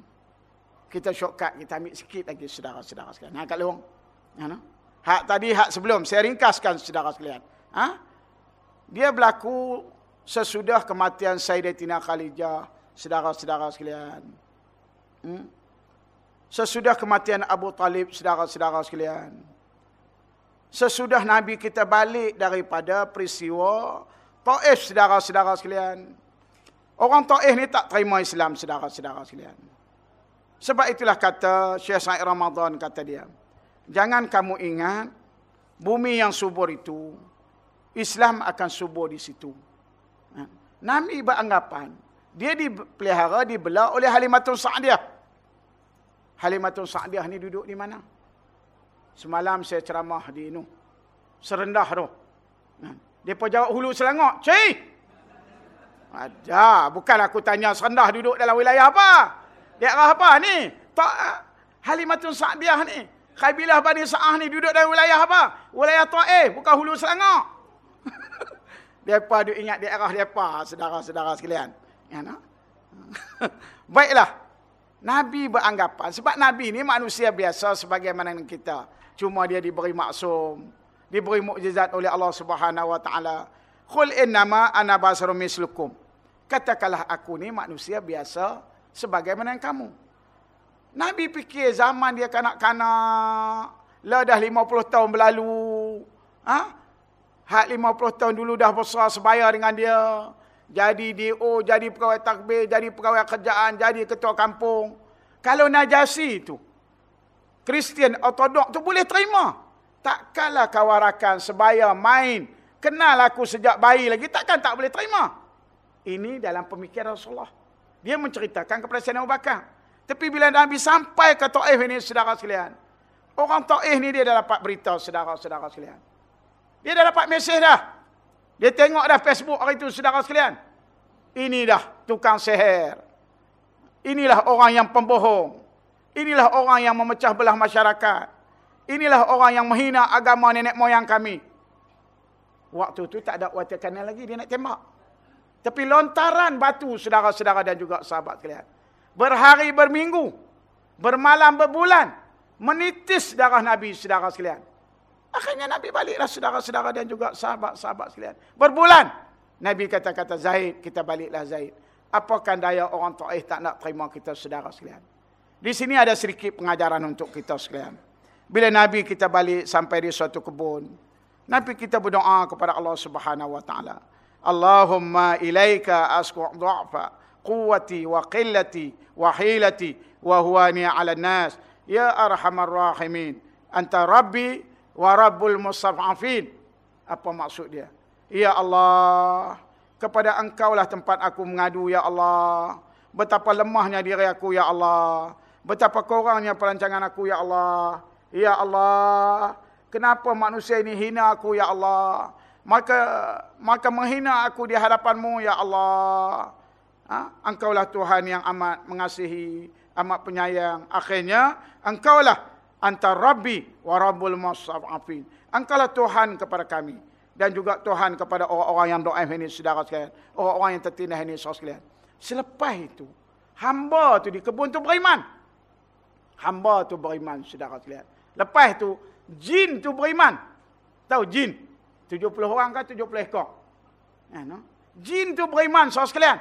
Speaker 1: Kita shortcut, kita ambil sikit lagi, saudara-saudara sekalian. Ha, kat luang. Ha, no? Hak tadi, hak sebelum. Saya ringkaskan, saudara sekalian. Ha? Dia berlaku sesudah kematian Sayyidatina Khalijah, saudara-saudara sekalian. Hmm? Sesudah kematian Abu Talib, saudara-saudara sekalian. Sesudah Nabi kita balik daripada peristiwa Taif, saudara-saudara sekalian. Orang Taif ni tak terima Islam, saudara-saudara sekalian. Sebab itulah kata Syekh Said Ramadan kata dia. Jangan kamu ingat bumi yang subur itu Islam akan subur di situ. Nabi beranggapan dia dipelihara dibelah oleh Halimatul Sa'diyah. Halimatul Sa'diyah ni duduk di mana? Semalam saya ceramah di Inu. Serendah tu. Dia pun jawab hulu selangok. Cik! Ada. Bukan aku tanya serendah duduk dalam wilayah apa. Daerah apa ni? Tak. Halimatul Sa'diyah ni. Khabilah Bani Sa'ah ni duduk dalam wilayah apa? Wilayah Ta'if. Bukan hulu selangok. Mereka duk ingat daerah mereka. Sedara-sedara sekalian. Ya, no? Baiklah. Nabi beranggapan sebab Nabi ni manusia biasa sebagaimana kita. Cuma dia diberi maksum, diberi mukjizat oleh Allah Subhanahu wa taala. Qul innama ana basarum mislukum. Katakanlah aku ni manusia biasa sebagaimana kamu. Nabi fikir zaman dia kanak-kanak, lah dah 50 tahun berlalu. Ha? Hak 50 tahun dulu dah besar sebaya dengan dia jadi DO, jadi pegawai takbir, jadi pegawai kerjaan, jadi ketua kampung. Kalau Najasi itu, Kristian Ortodok tu boleh terima. Takkanlah kawarakan sebaya main. Kenal aku sejak bayi lagi, takkan tak boleh terima. Ini dalam pemikiran Rasulullah. Dia menceritakan kepada Sayyidina Abu Bakar. Tapi bila Nabi sampai ke Ta'if ini, saudara sekalian. Orang Ta'if ini dia dah dapat berita, saudara-saudara sekalian. Dia dah dapat mesej dah. Dia tengok dah Facebook hari itu, saudara sekalian. Ini dah tukang seher. Inilah orang yang pembohong. Inilah orang yang memecah belah masyarakat. Inilah orang yang menghina agama nenek moyang kami. Waktu itu tak ada water canal lagi, dia nak tembak. Tapi lontaran batu, saudara-saudara dan juga sahabat sekalian. Berhari berminggu. Bermalam berbulan. Menitis darah Nabi, saudara sekalian. Akhirnya Nabi baliklah saudara-saudara dan juga sahabat-sahabat sekalian. Berbulan. Nabi kata-kata Zaid, kita baliklah Zaid. Apakah daya orang Taif tak nak terima kita saudara sekalian? Di sini ada sedikit pengajaran untuk kita sekalian. Bila Nabi kita balik sampai di suatu kebun, Nabi kita berdoa kepada Allah Subhanahu wa taala. Allahumma ilaika asqu dha'fa quwwati wa qillati wa hilati wa huwani 'ala nas ya arhamar rahimin. Anta rabbi wa rabbul mustaf'afin. Apa maksud dia? Ya Allah, kepada engkau lah tempat aku mengadu, Ya Allah. Betapa lemahnya diri aku, Ya Allah. Betapa kurangnya perancangan aku, Ya Allah. Ya Allah, kenapa manusia ini hina aku, Ya Allah. Maka maka menghina aku di hadapanmu, Ya Allah. Ha? Engkaulah Tuhan yang amat mengasihi, amat penyayang. Akhirnya, engkaulah antara Rabbi wa Rabbul Musafafin. Engkaulah Tuhan kepada kami. Dan juga Tuhan kepada orang-orang yang doa ini, saudara sekalian. Orang-orang yang tertindah ini, saudara sekalian. Selepas itu, hamba tu di kebun tu beriman. Hamba tu beriman, saudara sekalian. Lepas itu, jin tu beriman. Tahu jin? 70 orang ke 70 ekor? Ya, no? Jin tu beriman, saudara sekalian.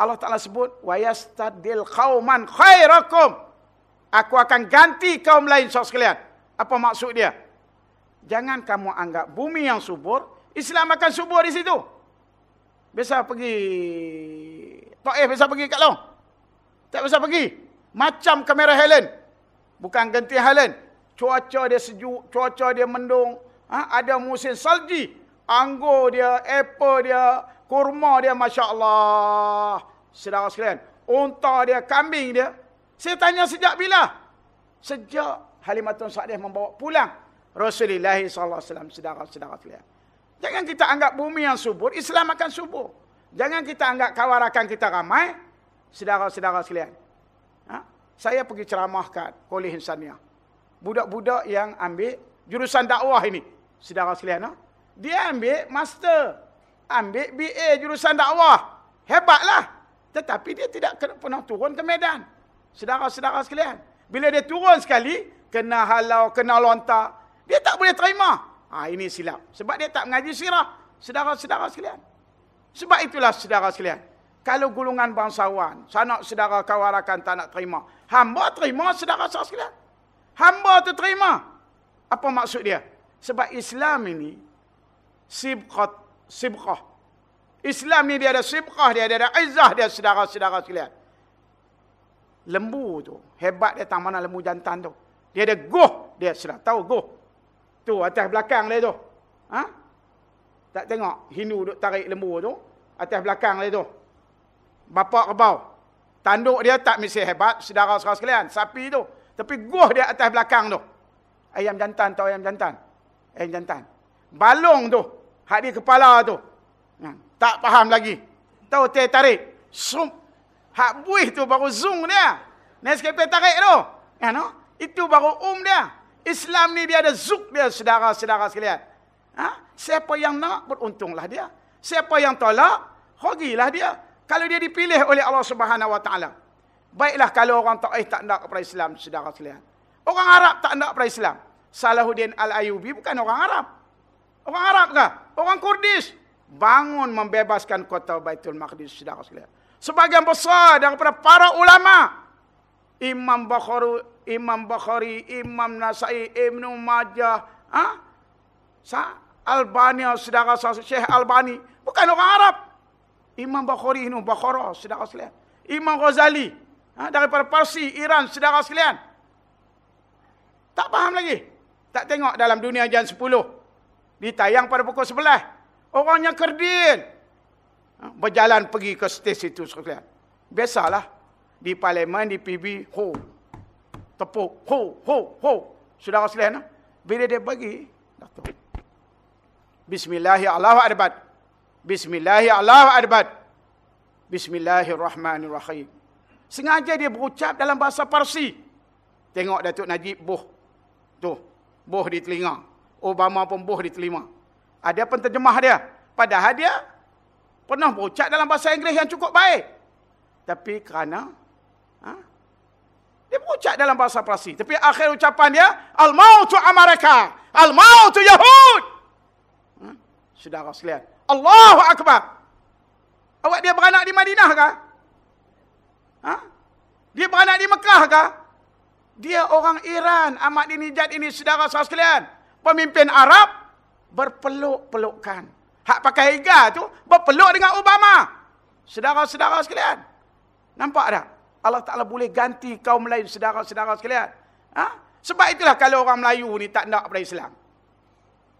Speaker 1: Allah Ta'ala sebut, وَيَسْتَدِلْ قَوْمًا خَيْرَكُمْ Aku akan ganti kaum lain saudara sekalian. Apa maksud dia? Jangan kamu anggap bumi yang subur, Islam akan subur di situ. Biasa pergi Taif biasa pergi kat long. Tak biasa pergi. Macam kamera Helen. Bukan ganti Helen. Cuaca dia sejuk, cuaca dia mendung. Ha? Ada musim salji. Anggur dia, apple dia, kurma dia, Masya Allah. Sedara sekalian. Unta dia, kambing dia. Saya tanya sejak bila? Sejak Halimatun Sa'diyah membawa pulang Rasulullah SAW sedara-sedara sekalian. Jangan kita anggap bumi yang subur, Islam akan subur. Jangan kita anggap kawarakan kita ramai, sedara-sedara sekalian. Ha? Saya pergi ceramah kat Kolih Insania. Budak-budak yang ambil jurusan dakwah ini, sedara sekalian. Ha? Dia ambil master, ambil BA jurusan dakwah. Hebatlah. Tetapi dia tidak pernah turun ke medan. Sedara-sedara sekalian. Bila dia turun sekali, kena halau, kena lontar. Dia tak boleh terima. Ha, ini silap. Sebab dia tak mengaji sirah. Sedara-sedara sekalian. Sebab itulah sedara sekalian. Kalau gulungan bangsawan, sanak sedara kawarakan tak nak terima. Hamba terima sedara-sedara sekalian. Hamba tu terima. Apa maksud dia? Sebab Islam ini, sibqat, sibqah. Islam ni dia ada sibqah, dia ada izzah dia saudara-saudara sekalian. Lembu tu, hebat dia tang mana lembu jantan tu. Dia ada goh, dia sudah tahu goh. Tu atas belakang dia tu. Ha? Tak tengok Hindu duk tarik lembu tu, atas belakang dia tu. Bapak kebau. Tanduk dia tak mesti hebat, saudara-saudara sekalian, sapi tu. Tapi goh dia atas belakang tu. Ayam jantan tahu ayam jantan? Ayam jantan. Balong tu, hak di kepala tu. Ha. Tak faham lagi. Tahu teh tarik. Zoom. Hak buih tu baru zoom dia. Nescafe tarik tu. Ya no? Itu baru um dia. Islam ni dia ada zuk dia saudara-saudara sekalian. Ha? Siapa yang nak beruntunglah dia. Siapa yang tolak, hogilah dia. Kalau dia dipilih oleh Allah Subhanahu Wa Taala. Baiklah kalau orang Taif tak nak kepada Islam saudara sekalian. Orang Arab tak nak kepada Islam. Salahuddin Al-Ayubi bukan orang Arab. Orang Arab ke? Orang Kurdis bangun membebaskan kota Baitul Maqdis saudara sekalian. Sebagian besar daripada para ulama Imam Bukhari, Imam Bukhari, Imam Nasai, Ibnu Majah, ha? Sa Albani, saudara Syekh Albani, bukan orang Arab. Imam Bukhari ini Bukhara, saudara sekalian. Imam Ghazali, ha? daripada Parsi, Iran, saudara sekalian. Tak faham lagi. Tak tengok dalam dunia jam 10. Ditayang pada pukul 11. Orangnya kerdil. Berjalan pergi ke stesen itu sekalian. Biasalah. Di parlimen, di PB, ho. Tepuk, ho, ho, ho. Saudara sekalian. Ha? Bila dia bagi, Datuk. Bismillahirrahmanirrahim. Bismillahirrahmanirrahim. Bismillahirrahmanirrahim. Sengaja dia berucap dalam bahasa Parsi. Tengok Datuk Najib, boh. Tuh, boh di telinga. Obama pun boh di telinga. Ada penterjemah dia. Padahal dia pernah berucap dalam bahasa Inggeris yang cukup baik. Tapi kerana ha, dia berucap dalam bahasa Parsi. Tapi akhir ucapan dia, Al-Mautu Amerika. Al-Mautu Yahud. Ha? Saudara sekalian. Allahu Akbar. Awak dia beranak di Madinah kah? Ha? Dia beranak di Mekah kah? Dia orang Iran. Ahmad Dinijad ini saudara sekalian. Pemimpin Arab berpeluk-pelukan. Hak pakai higa tu berpeluk dengan Obama. Sedara-sedara sekalian. Nampak tak? Allah Ta'ala boleh ganti kaum lain sedara-sedara sekalian. Ha? Sebab itulah kalau orang Melayu ni tak nak pada Islam.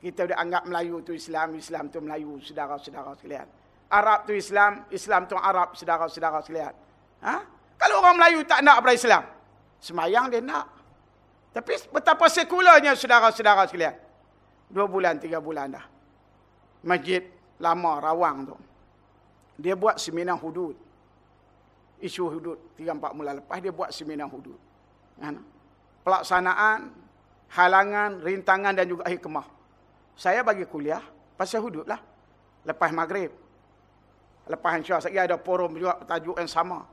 Speaker 1: Kita dah anggap Melayu tu Islam, Islam tu Melayu, sedara-sedara sekalian. Arab tu Islam, Islam tu Arab, sedara-sedara sekalian. Ha? Kalau orang Melayu tak nak pada Islam, semayang dia nak. Tapi betapa sekularnya sedara-sedara sekalian. Dua bulan, tiga bulan dah. Masjid lama, rawang tu. Dia buat seminar hudud. Isu hudud. Tiga, empat bulan lepas dia buat seminar hudud. Kan? Pelaksanaan, halangan, rintangan dan juga hikmah. Saya bagi kuliah, pasal hudud lah. Lepas maghrib. Lepas insya Allah, ada forum juga tajuk yang sama.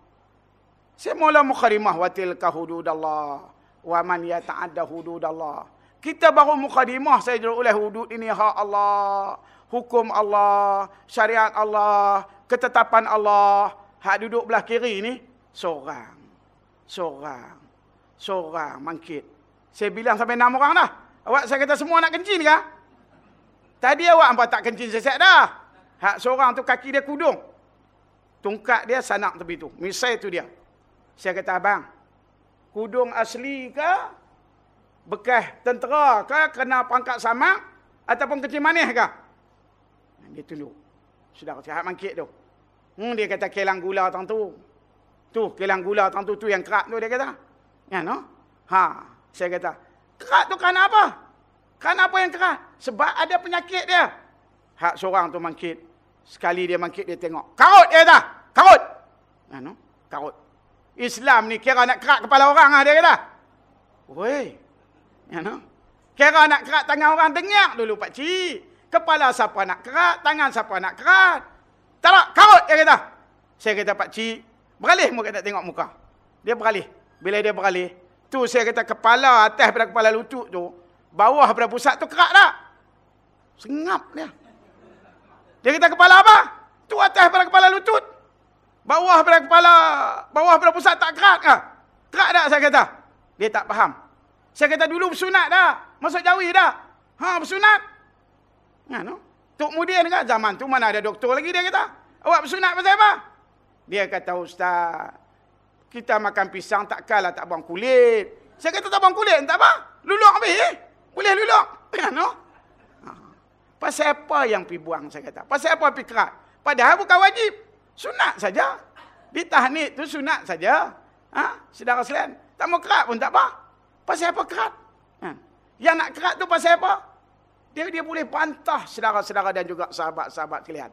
Speaker 1: Saya mula mukharimah watilka hudud Allah. Wa man yata'adda hudud Allah. Kita baru mukadimah saya oleh hudud ini hak Allah, hukum Allah, syariat Allah, ketetapan Allah. Hak duduk belah kiri ni seorang. Seorang. Seorang mangkit. Saya bilang sampai enam orang dah. Awak saya kata semua nak kencing kah? Tadi awak apa tak kencing sesat dah. Hak seorang tu kaki dia kudung. Tungkat dia sanak tepi tu. Misai tu dia. Saya kata abang. Kudung asli ke bekas tentera ke kena pangkat sama ataupun kecil manis ke? Dia tunjuk. Sudah sihat mangkit tu. Hmm, dia kata kelang gula tang tu. Tu kelang gula tang tu tu yang kerak tu dia kata. Ya no? Ha, saya kata, kerak tu kan apa? Kan apa yang kerak? Sebab ada penyakit dia. Hak seorang tu mangkit. Sekali dia mangkit dia tengok. Karut dia kata. Karut. Ya no? Karut. Islam ni kira nak kerak kepala orang ah dia kata. Woi, Ya, no? Kira nak kerat tangan orang, dengar dulu Pak Cik. Kepala siapa nak kerat, tangan siapa nak kerat. Tak nak, karut, dia kata. Saya kata, Pak Cik, Beralih muka nak tengok muka. Dia beralih. Bila dia beralih, tu saya kata kepala atas pada kepala lutut tu, bawah pada pusat tu kerak tak? Sengap dia. Dia kata kepala apa? Tu atas pada kepala lutut. Bawah pada kepala, bawah pada pusat tak kerak ke? Kerak tak saya kata? Dia tak faham. Saya kata dulu bersunat dah. Masuk jawi dah. Ha, bersunat. Ha, no? Tok Mudin kan zaman tu mana ada doktor lagi dia kata. Awak bersunat pasal apa? Dia kata ustaz, kita makan pisang tak kalah tak buang kulit. Saya kata tak buang kulit, tak apa. Luluk habis eh. Boleh luluk. Ya, no? Ha. Pasal apa yang pi buang saya kata? Pasal apa pi kerat? Padahal bukan wajib. Sunat saja. Di tahnik tu sunat saja. Ha? Saudara sekalian, tak mau kerat pun tak apa. Pasal apa kerat? Ha? Yang nak kerat tu pasal apa? Dia dia boleh bantah saudara-saudara dan juga sahabat-sahabat sekalian.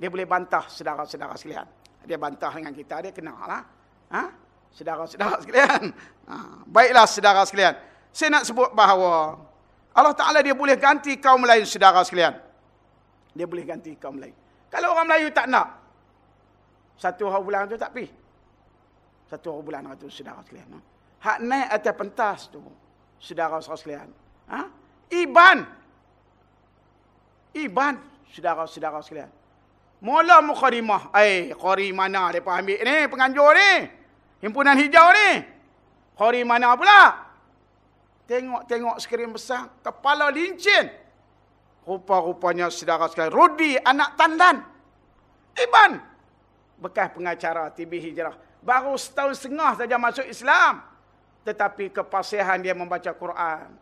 Speaker 1: Dia boleh bantah saudara-saudara sekalian. Dia bantah dengan kita, dia kenal lah. Ha? Saudara-saudara sekalian. Ha. Baiklah saudara sekalian. Saya nak sebut bahawa Allah Ta'ala dia boleh ganti kaum lain saudara sekalian. Dia boleh ganti kaum lain. Kalau orang Melayu tak nak. Satu hari bulan tu tak pergi. Satu hari bulan tu saudara sekalian. Ha? Hak naik atas pentas tu. Saudara-saudara sekalian. Ha? Iban. Iban, saudara-saudara sekalian. Mula mukharimah. Eh, khari mana mereka ambil ni, penganjur ni. Himpunan hijau ni. Khari mana pula? Tengok-tengok skrin besar. Kepala lincin. Rupa-rupanya saudara sekalian. Rudi, anak tandan. Iban. Bekas pengacara TV Hijrah. Baru setahun setengah saja masuk Islam. Tetapi kepasihan dia membaca Quran.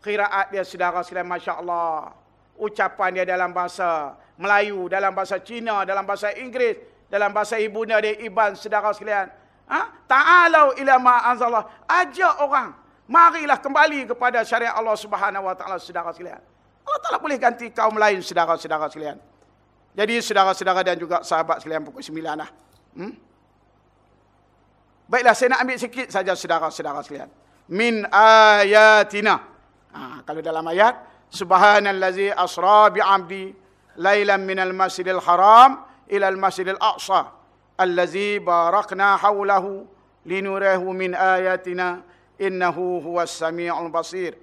Speaker 1: Kiraat dia saudara sekalian. Masya Allah ucapan dia dalam bahasa Melayu, dalam bahasa Cina, dalam bahasa Inggeris, dalam bahasa ibunda dia Iban saudara sekalian. Ha? Ta'alau ila ma anzalallah. Ajak orang, marilah kembali kepada syariat Allah Subhanahu wa taala saudara sekalian. Allah Taala boleh ganti kaum lain saudara-saudara sekalian. Jadi saudara-saudara dan juga sahabat sekalian pukul 9 lah. Hmm? Baiklah saya nak ambil sikit saja saudara-saudara sekalian. Min ayatina. Ha, kalau dalam ayat Subhanallazi asra bi'abdi lailan minal masjidil haram ilal masjidil aqsa allazi barakna hawlahu linurahu min ayatina innahu huwas sami'ul basir.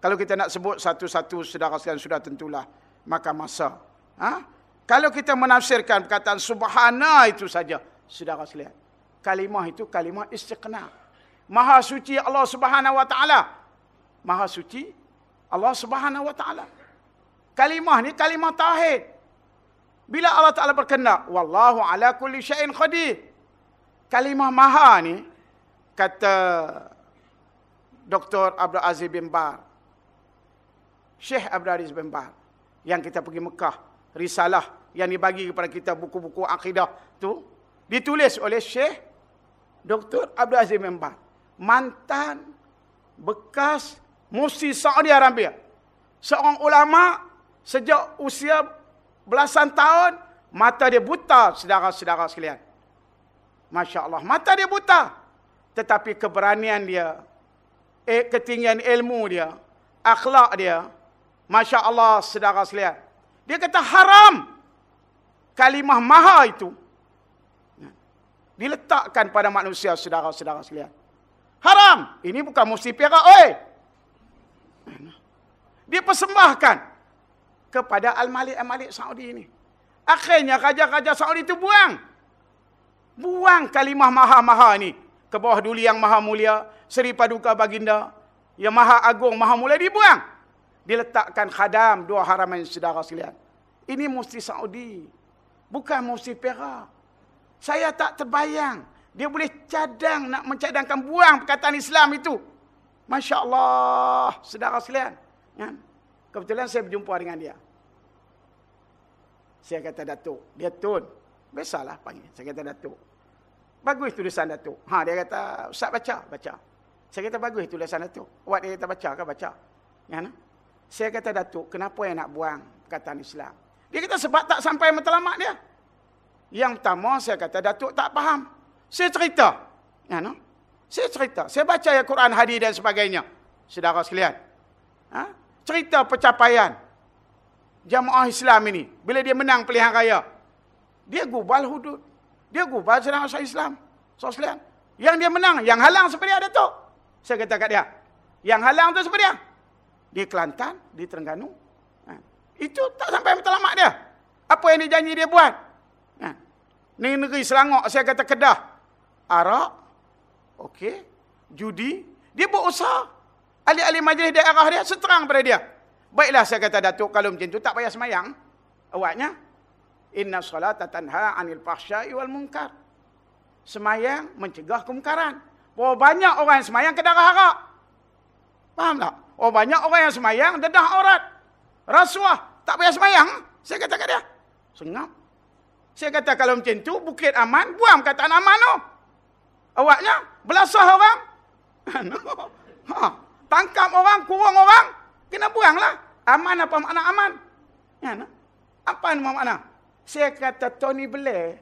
Speaker 1: Kalau kita nak sebut satu-satu saudara sekalian sudah tentulah maka masa. Ha? Kalau kita menafsirkan perkataan subhana itu saja saudara sekalian. Kalimah itu kalimah istiqna. Maha suci Allah Subhanahu wa taala. Maha suci Allah Subhanahu wa taala. Kalimah ni kalimah tauhid. Bila Allah Taala berkehendak, wallahu ala kulli syai'in qadir. Kalimah maha ni kata Dr. Abdul Aziz bin Bar. Syekh Abdul Aziz bin Bar yang kita pergi Mekah, risalah yang dibagi kepada kita buku-buku akidah tu ditulis oleh Syekh Dr. Abdul Aziz bin Bar. Mantan bekas Mufti Saudi Arabia. Seorang ulama sejak usia belasan tahun mata dia buta saudara-saudara sekalian. Masya Allah mata dia buta. Tetapi keberanian dia, eh, ketinggian ilmu dia, akhlak dia, Masya Allah saudara sekalian. Dia kata haram kalimah maha itu diletakkan pada manusia saudara-saudara sekalian. Haram. Ini bukan perak. Oi. Dia persembahkan kepada Al-Malik Al-Malik Saudi ini. Akhirnya raja-raja Saudi itu buang. Buang kalimah maha-maha ini. Ke bawah duli yang maha mulia. Seri Paduka Baginda. Yang maha agung, maha mulia dibuang. Diletakkan khadam dua haraman saudara sekalian. Ini mesti Saudi. Bukan mesti Perak. Saya tak terbayang. Dia boleh cadang, nak mencadangkan buang perkataan Islam itu. Masya Allah, saudara sekalian. Ya. Kebetulan saya berjumpa dengan dia. Saya kata Datuk, dia tun. Biasalah panggil. Saya kata Datuk. Bagus tulisan Datuk. Ha, dia kata, Ustaz baca, baca. Saya kata bagus tulisan Datuk. Awak dia kata baca ke baca. Nah? Saya kata Datuk, kenapa yang nak buang perkataan Islam? Dia kata sebab tak sampai matlamat dia. Yang pertama saya kata Datuk tak faham. Saya cerita. No? Saya cerita. Saya baca ya Quran, hadis dan sebagainya. Saudara sekalian. Ha? Cerita pencapaian. Jamaah Islam ini. Bila dia menang pilihan raya. Dia gubal hudud. Dia gubah sedang asal Islam. So, Yang dia menang, yang halang seperti dia, Datuk. Saya kata kat dia. Yang halang tu seperti dia. Di Kelantan, di Terengganu. Ha. Itu tak sampai matlamat dia. Apa yang dia janji dia buat. Ha. Ni negeri Selangor, saya kata Kedah. Arak. Okey. Judi. Dia buat usaha. Ahli-ahli majlis daerah dia, seterang pada dia. Baiklah saya kata Datuk, kalau macam tu tak payah semayang. Awaknya. Inna salata tanha anil fahsyai wal munkar. Semayang mencegah kemungkaran. Oh banyak orang yang semayang ke darah harap. Faham tak? Oh banyak orang yang semayang dedah aurat. Rasuah. Tak payah semayang. Saya kata kat dia. Sengap. Saya kata kalau macam tu bukit aman. Buang kataan aman tu. Awaknya belasah orang. ha. Tangkap orang, kurang orang. Kena buanglah. Aman apa makna aman? Ya, no? Apa makna? Saya kata Tony Blair,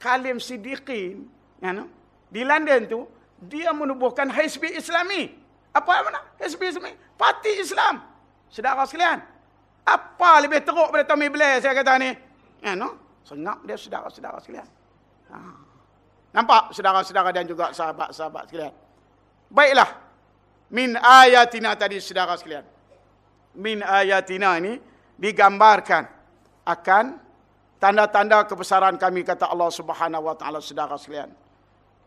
Speaker 1: Kalim Siddiqin, ya, no? di London tu, dia menubuhkan Hizbi Islami. Apa mana? Hizbi Islami. Parti Islam. Sedara sekalian. Apa lebih teruk pada Tommy Blair saya kata ni? Ya, no? Sengap dia sedara-sedara sekalian. Ha. Nampak sedara-sedara dan juga sahabat-sahabat sekalian. Baiklah. Min ayatina tadi sedara sekalian. Min ayatina ini digambarkan akan tanda-tanda kebesaran kami kata Allah Subhanahu wa taala sedara sekalian.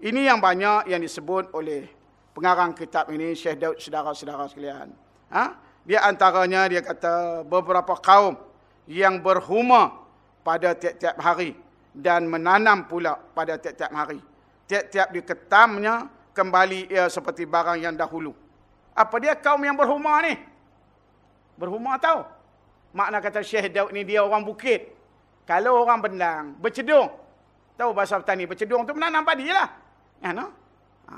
Speaker 1: Ini yang banyak yang disebut oleh pengarang kitab ini Syekh Daud saudara-saudara sekalian. Ha? Dia antaranya dia kata beberapa kaum yang berhuma pada tiap-tiap hari dan menanam pula pada tiap-tiap hari. Tiap-tiap diketamnya kembali ia seperti barang yang dahulu. Apa dia kaum yang berhuma ni? Berhuma tahu? Makna kata Syekh Daud ni dia orang bukit. Kalau orang benang, bercedung. Tahu bahasa petani, bercedung tu menanam padi lah. Ya, no? Ha.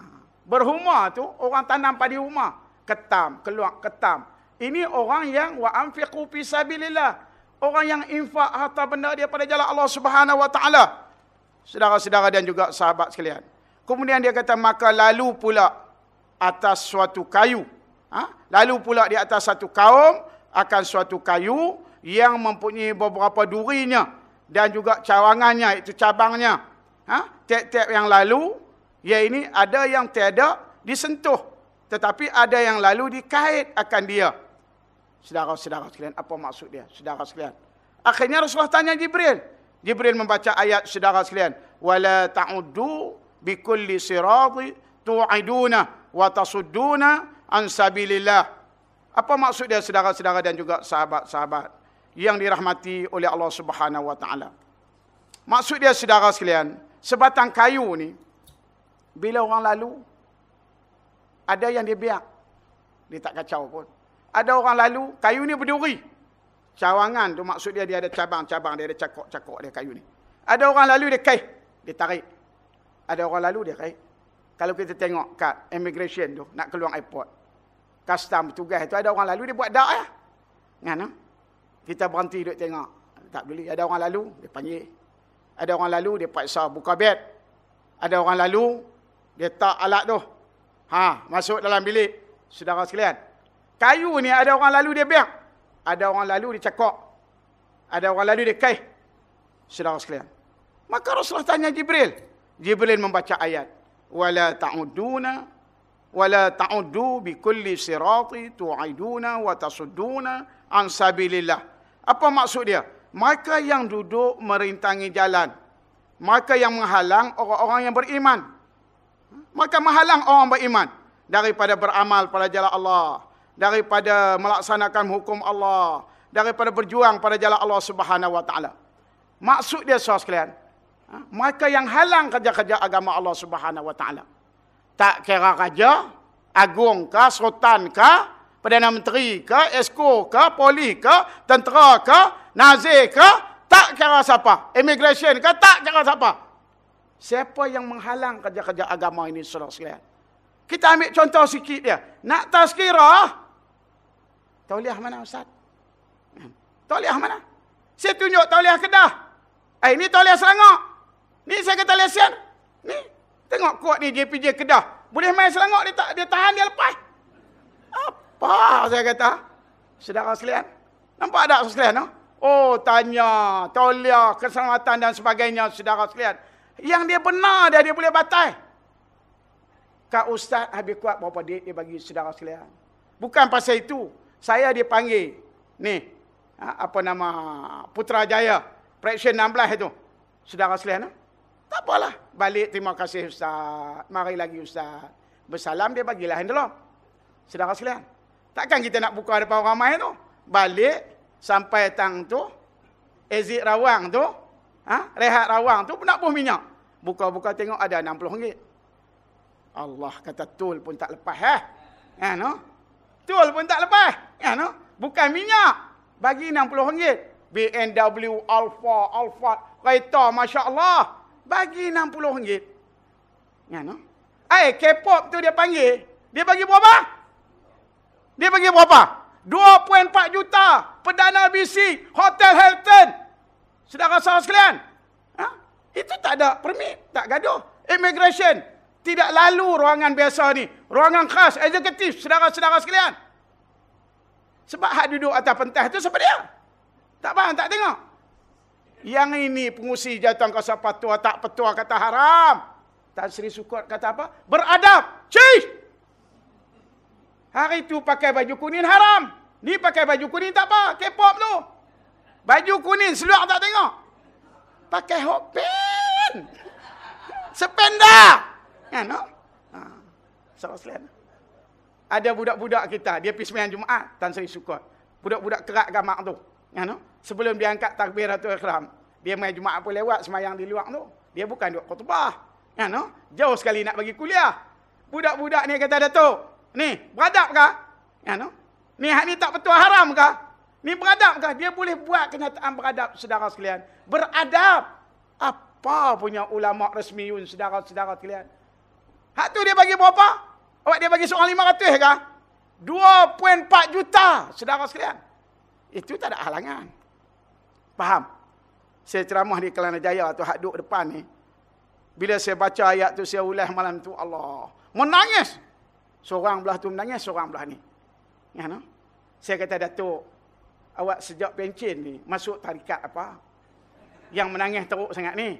Speaker 1: Berhumah tu orang tanam padi rumah, ketam, keluar ketam. Ini orang yang wa anfiqu fi sabilillah. Orang yang infak harta benda dia pada jalan Allah Subhanahu wa taala. Saudara-saudara dan juga sahabat sekalian. Kemudian dia kata maka lalu pula atas suatu kayu. Ha? Lalu pula di atas satu kaum akan suatu kayu yang mempunyai beberapa durinya dan juga cawangannya itu cabangnya. Ha? Tiap-tiap yang lalu Ya ini ada yang tiada disentuh. Tetapi ada yang lalu dikait akan dia. Saudara-saudara sekalian, apa maksud dia? Saudara sekalian. Akhirnya Rasulullah tanya Jibril. Jibril membaca ayat saudara sekalian. Wala ta'uddu bikulli sirati tu'iduna wa tasudduna an sabilillah. Apa maksud dia saudara-saudara dan juga sahabat-sahabat yang dirahmati oleh Allah Subhanahu wa taala? Maksud dia saudara sekalian, sebatang kayu ni bila orang lalu, ada yang dia biar. Dia tak kacau pun. Ada orang lalu, kayu ni berduri. Cawangan tu maksud dia, dia ada cabang-cabang, dia ada cakok-cakok dia kayu ni. Ada orang lalu, dia kaih. Dia tarik. Ada orang lalu, dia kaih. Kalau kita tengok kat immigration tu, nak keluar airport. Custom, tugas tu, ada orang lalu, dia buat dak ya. Kan? Kita berhenti duduk tengok. Tak boleh. Ada orang lalu, dia panggil. Ada orang lalu, dia paksa buka bed. Ada orang lalu, dia tak alat tu. Ha, masuk dalam bilik. Saudara sekalian. Kayu ni ada orang lalu dia biar. Ada orang lalu dia cakok. Ada orang lalu dia kaih. Saudara sekalian. Maka Rasulullah tanya Jibril. Jibril membaca ayat. Wala ta'uduna. Wala ta'udu bi kulli sirati tu'iduna wa tasudduna an sabilillah. Apa maksud dia? Mereka yang duduk merintangi jalan. Mereka yang menghalang orang-orang yang beriman. Maka menghalang orang beriman daripada beramal pada jalan Allah, daripada melaksanakan hukum Allah, daripada berjuang pada jalan Allah Subhanahu wa taala. Maksud dia saudara sekalian, mereka yang halang kerja-kerja agama Allah Subhanahu wa taala. Tak kira raja, agung ke, sultan ke, perdana menteri ke, esko ke, poli ke, tentera ke, nazir ke, tak kira siapa. Immigration ke, tak kira siapa. Siapa yang menghalang kerja-kerja agama ini sekalian? Kita ambil contoh sikit dia. Nak tazkirah. Tauliah mana Ustaz? Hmm. Tauliah mana? Saya tunjuk tauliah Kedah. Eh, ini tauliah Selangor. Ni saya kata lesen. Ni, tengok kuat ni JPJ Kedah. Boleh main Selangor, dia, tak, dia tahan, dia lepas. Apa saya kata? Saudara sekalian. Nampak tak saudara sekalian? Oh, tanya. Tauliah, keselamatan dan sebagainya, saudara sekalian. Yang dia benar dia, dia boleh batal. Kak Ustaz habis kuat berapa duit dia bagi saudara sekalian. Bukan pasal itu. Saya dia panggil. Ni. Ha, apa nama. Putrajaya. Fraction 16 itu. Saudara sekalian. Ha? Tak apalah. Balik terima kasih Ustaz. Mari lagi Ustaz. Bersalam dia bagilah yang dalam. Saudara sekalian. Takkan kita nak buka depan orang ramai tu. Balik. Sampai tang tu. Exit rawang tu. Ha? Rehat rawang tu. Nak buh minyak. Buka-buka tengok ada RM60. Allah kata tul pun tak lepas eh. Ya no? Tul pun tak lepas. Ya no? Bukan minyak. Bagi RM60. BMW Alfa Alfa kereta masya-Allah bagi RM60. Ya no? Eh K-pop tu dia panggil. Dia bagi berapa? Dia bagi berapa? 2.4 juta. Perdana BC, Hotel Hilton. Saudara-saudara sekalian. Ha? Itu tak ada permit, tak gaduh. Immigration tidak lalu ruangan biasa ni. Ruangan khas, eksekutif, saudara-saudara sekalian. Sebab hak duduk atas pentas tu siapa dia? Tak faham, tak tengok. Yang ini pengusi jatuh kuasa patua, tak petua kata haram. Tan Sri Sukut kata apa? Beradab. Cih! Hari itu pakai baju kuning haram. Ni pakai baju kuning tak apa. K-pop tu. Baju kuning seluar tak tengok. Pakai hot pen. Sependak. Kan? No? Ha. Salah selain. Ada budak-budak kita, dia pergi sembahyang Jumaat, Tan Sri Sukut. Budak-budak kerak gamak tu. Kan? No? Sebelum dia angkat takbiratul ikhram, dia main Jumaat pun lewat sembahyang di luar tu. Dia bukan duduk khutbah. Kan? No? Jauh sekali nak bagi kuliah. Budak-budak ni kata Datuk, ni beradab kah? Kan? No? Ni hak ni tak betul haram kah? Ni beradab kah? Dia boleh buat kenyataan beradab saudara sekalian. Beradab. Apa punya ulama resmiun saudara-saudara sekalian? Hak tu dia bagi berapa? Awak dia bagi seorang lima ratus kah? 2.4 juta, saudara sekalian. Itu tak ada halangan. Faham? Saya ceramah di Kelana Jaya tu, hak duduk depan ni. Bila saya baca ayat tu, saya ulas malam tu, Allah. Menangis. Seorang belah tu menangis, seorang belah ni. Ya, no? Saya kata, Datuk, awak sejak pencin ni, masuk tarikat apa? Yang menangis teruk sangat ni.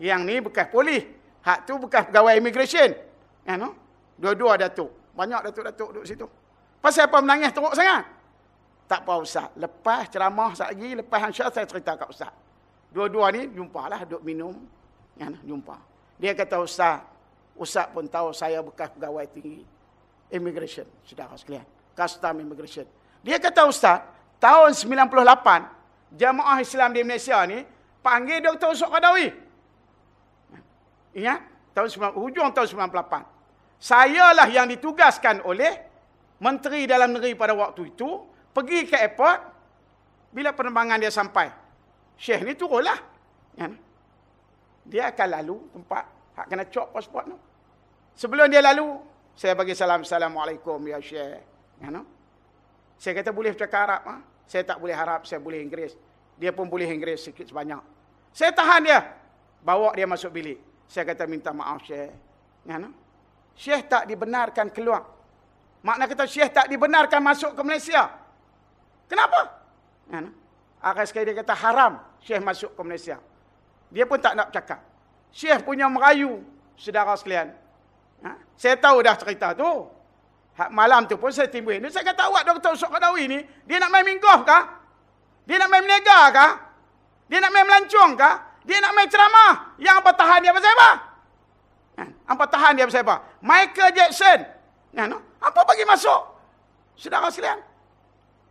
Speaker 1: Yang ni bekas polis. Hak tu bukan pegawai immigration. Ya, no? Dua-dua datuk. Banyak datuk-datuk duduk situ. Pasal apa menangis teruk sangat? Tak apa Ustaz. Lepas ceramah sekejap lagi, lepas Hansyah saya cerita kat Ustaz. Dua-dua ni jumpalah duduk minum. Ya, jumpa. Dia kata Ustaz, Ustaz pun tahu saya bekas pegawai tinggi. Immigration, saudara sekalian. Custom immigration. Dia kata Ustaz, tahun 98, jamaah Islam di Malaysia ni, panggil Dr. Usuk Qadawi. Ingat? Tahun 9, hujung tahun 98. Sayalah yang ditugaskan oleh Menteri Dalam Negeri pada waktu itu. Pergi ke airport. Bila penerbangan dia sampai. Syekh ni turunlah. Ya. Dia akan lalu tempat. Hak kena cop pasport tu. Sebelum dia lalu. Saya bagi salam. Assalamualaikum ya Syekh. Ya? Saya kata boleh cakap Arab. Ha? Saya tak boleh harap. Saya boleh Inggeris. Dia pun boleh Inggeris sikit sebanyak. Saya tahan dia. Bawa dia masuk bilik. Saya kata minta maaf Syekh. Ya? Syekh tak dibenarkan keluar. Makna kata Syekh tak dibenarkan masuk ke Malaysia. Kenapa? Sekali dia kata haram Syekh masuk ke Malaysia. Dia pun tak nak cakap. Syekh punya merayu saudara sekalian. Ha? Saya tahu dah cerita tu. Malam tu pun saya timbul. Saya kata awak Dr. Usuk Qadawi ni, dia nak main minggah kah? Dia nak main menega kah? Dia nak main melancong kah? Dia nak main ceramah. Yang apa tahan dia pasal apa? Apa tahan dia apa? Michael Jackson. Apa bagi masuk? Saudara sekalian.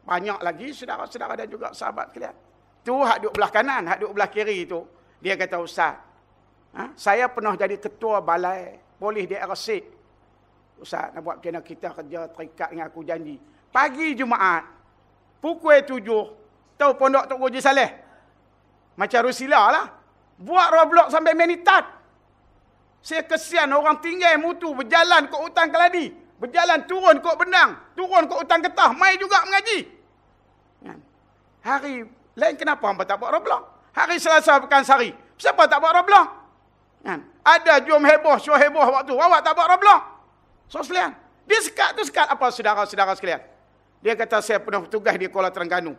Speaker 1: Banyak lagi saudara-saudara dan juga sahabat sekalian. Tu hak duduk belah kanan, hak duduk belah kiri tu. Dia kata, Ustaz, ha? saya pernah jadi ketua balai polis di RC. Ustaz, nak buat macam mana kita kerja terikat dengan aku janji. Pagi Jumaat, pukul tujuh, tahu pondok Tok Goji Saleh. Macam Rusila lah. Buat Roblox sampai menitat. Saya kesian orang tinggal mutu berjalan ke hutan keladi. Berjalan turun ke benang. Turun ke hutan getah. Mai juga mengaji. Kan? Hari lain kenapa hampa tak buat Roblox? Hari Selasa pekan sehari. Siapa tak buat Roblox? Kan? Ada jom heboh, show heboh waktu. Awak tak buat Roblox? So sekalian. Dia sekat tu sekat apa saudara-saudara sekalian. Dia kata saya pernah bertugas di Kuala Terengganu.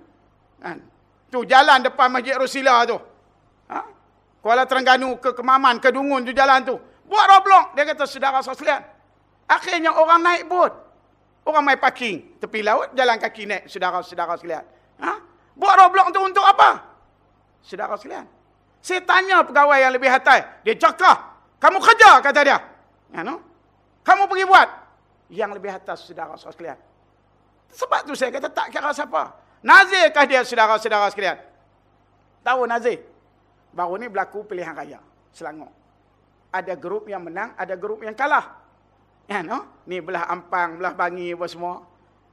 Speaker 1: Kan? Tu jalan depan Masjid Rosila tu. Ha? Kuala Terengganu ke Kemaman, ke Dungun tu jalan tu. Buat roblok. Dia kata, saudara sekalian. Akhirnya orang naik bot. Orang main parking. Tepi laut, jalan kaki naik. Saudara-saudara sekalian. Ha? Buat roblok tu untuk apa? Saudara sekalian. Saya tanya pegawai yang lebih hatai. Dia cakap. Kamu kerja, kata dia. Ya, no? Kamu pergi buat. Yang lebih atas, saudara sekalian. Sebab tu saya kata, tak kira siapa. Nazirkah dia, saudara-saudara sekalian? Tahu Nazir? Baru ni berlaku pilihan raya. Selangor. Ada grup yang menang, ada grup yang kalah. Ya, no? Ni belah ampang, belah bangi apa semua.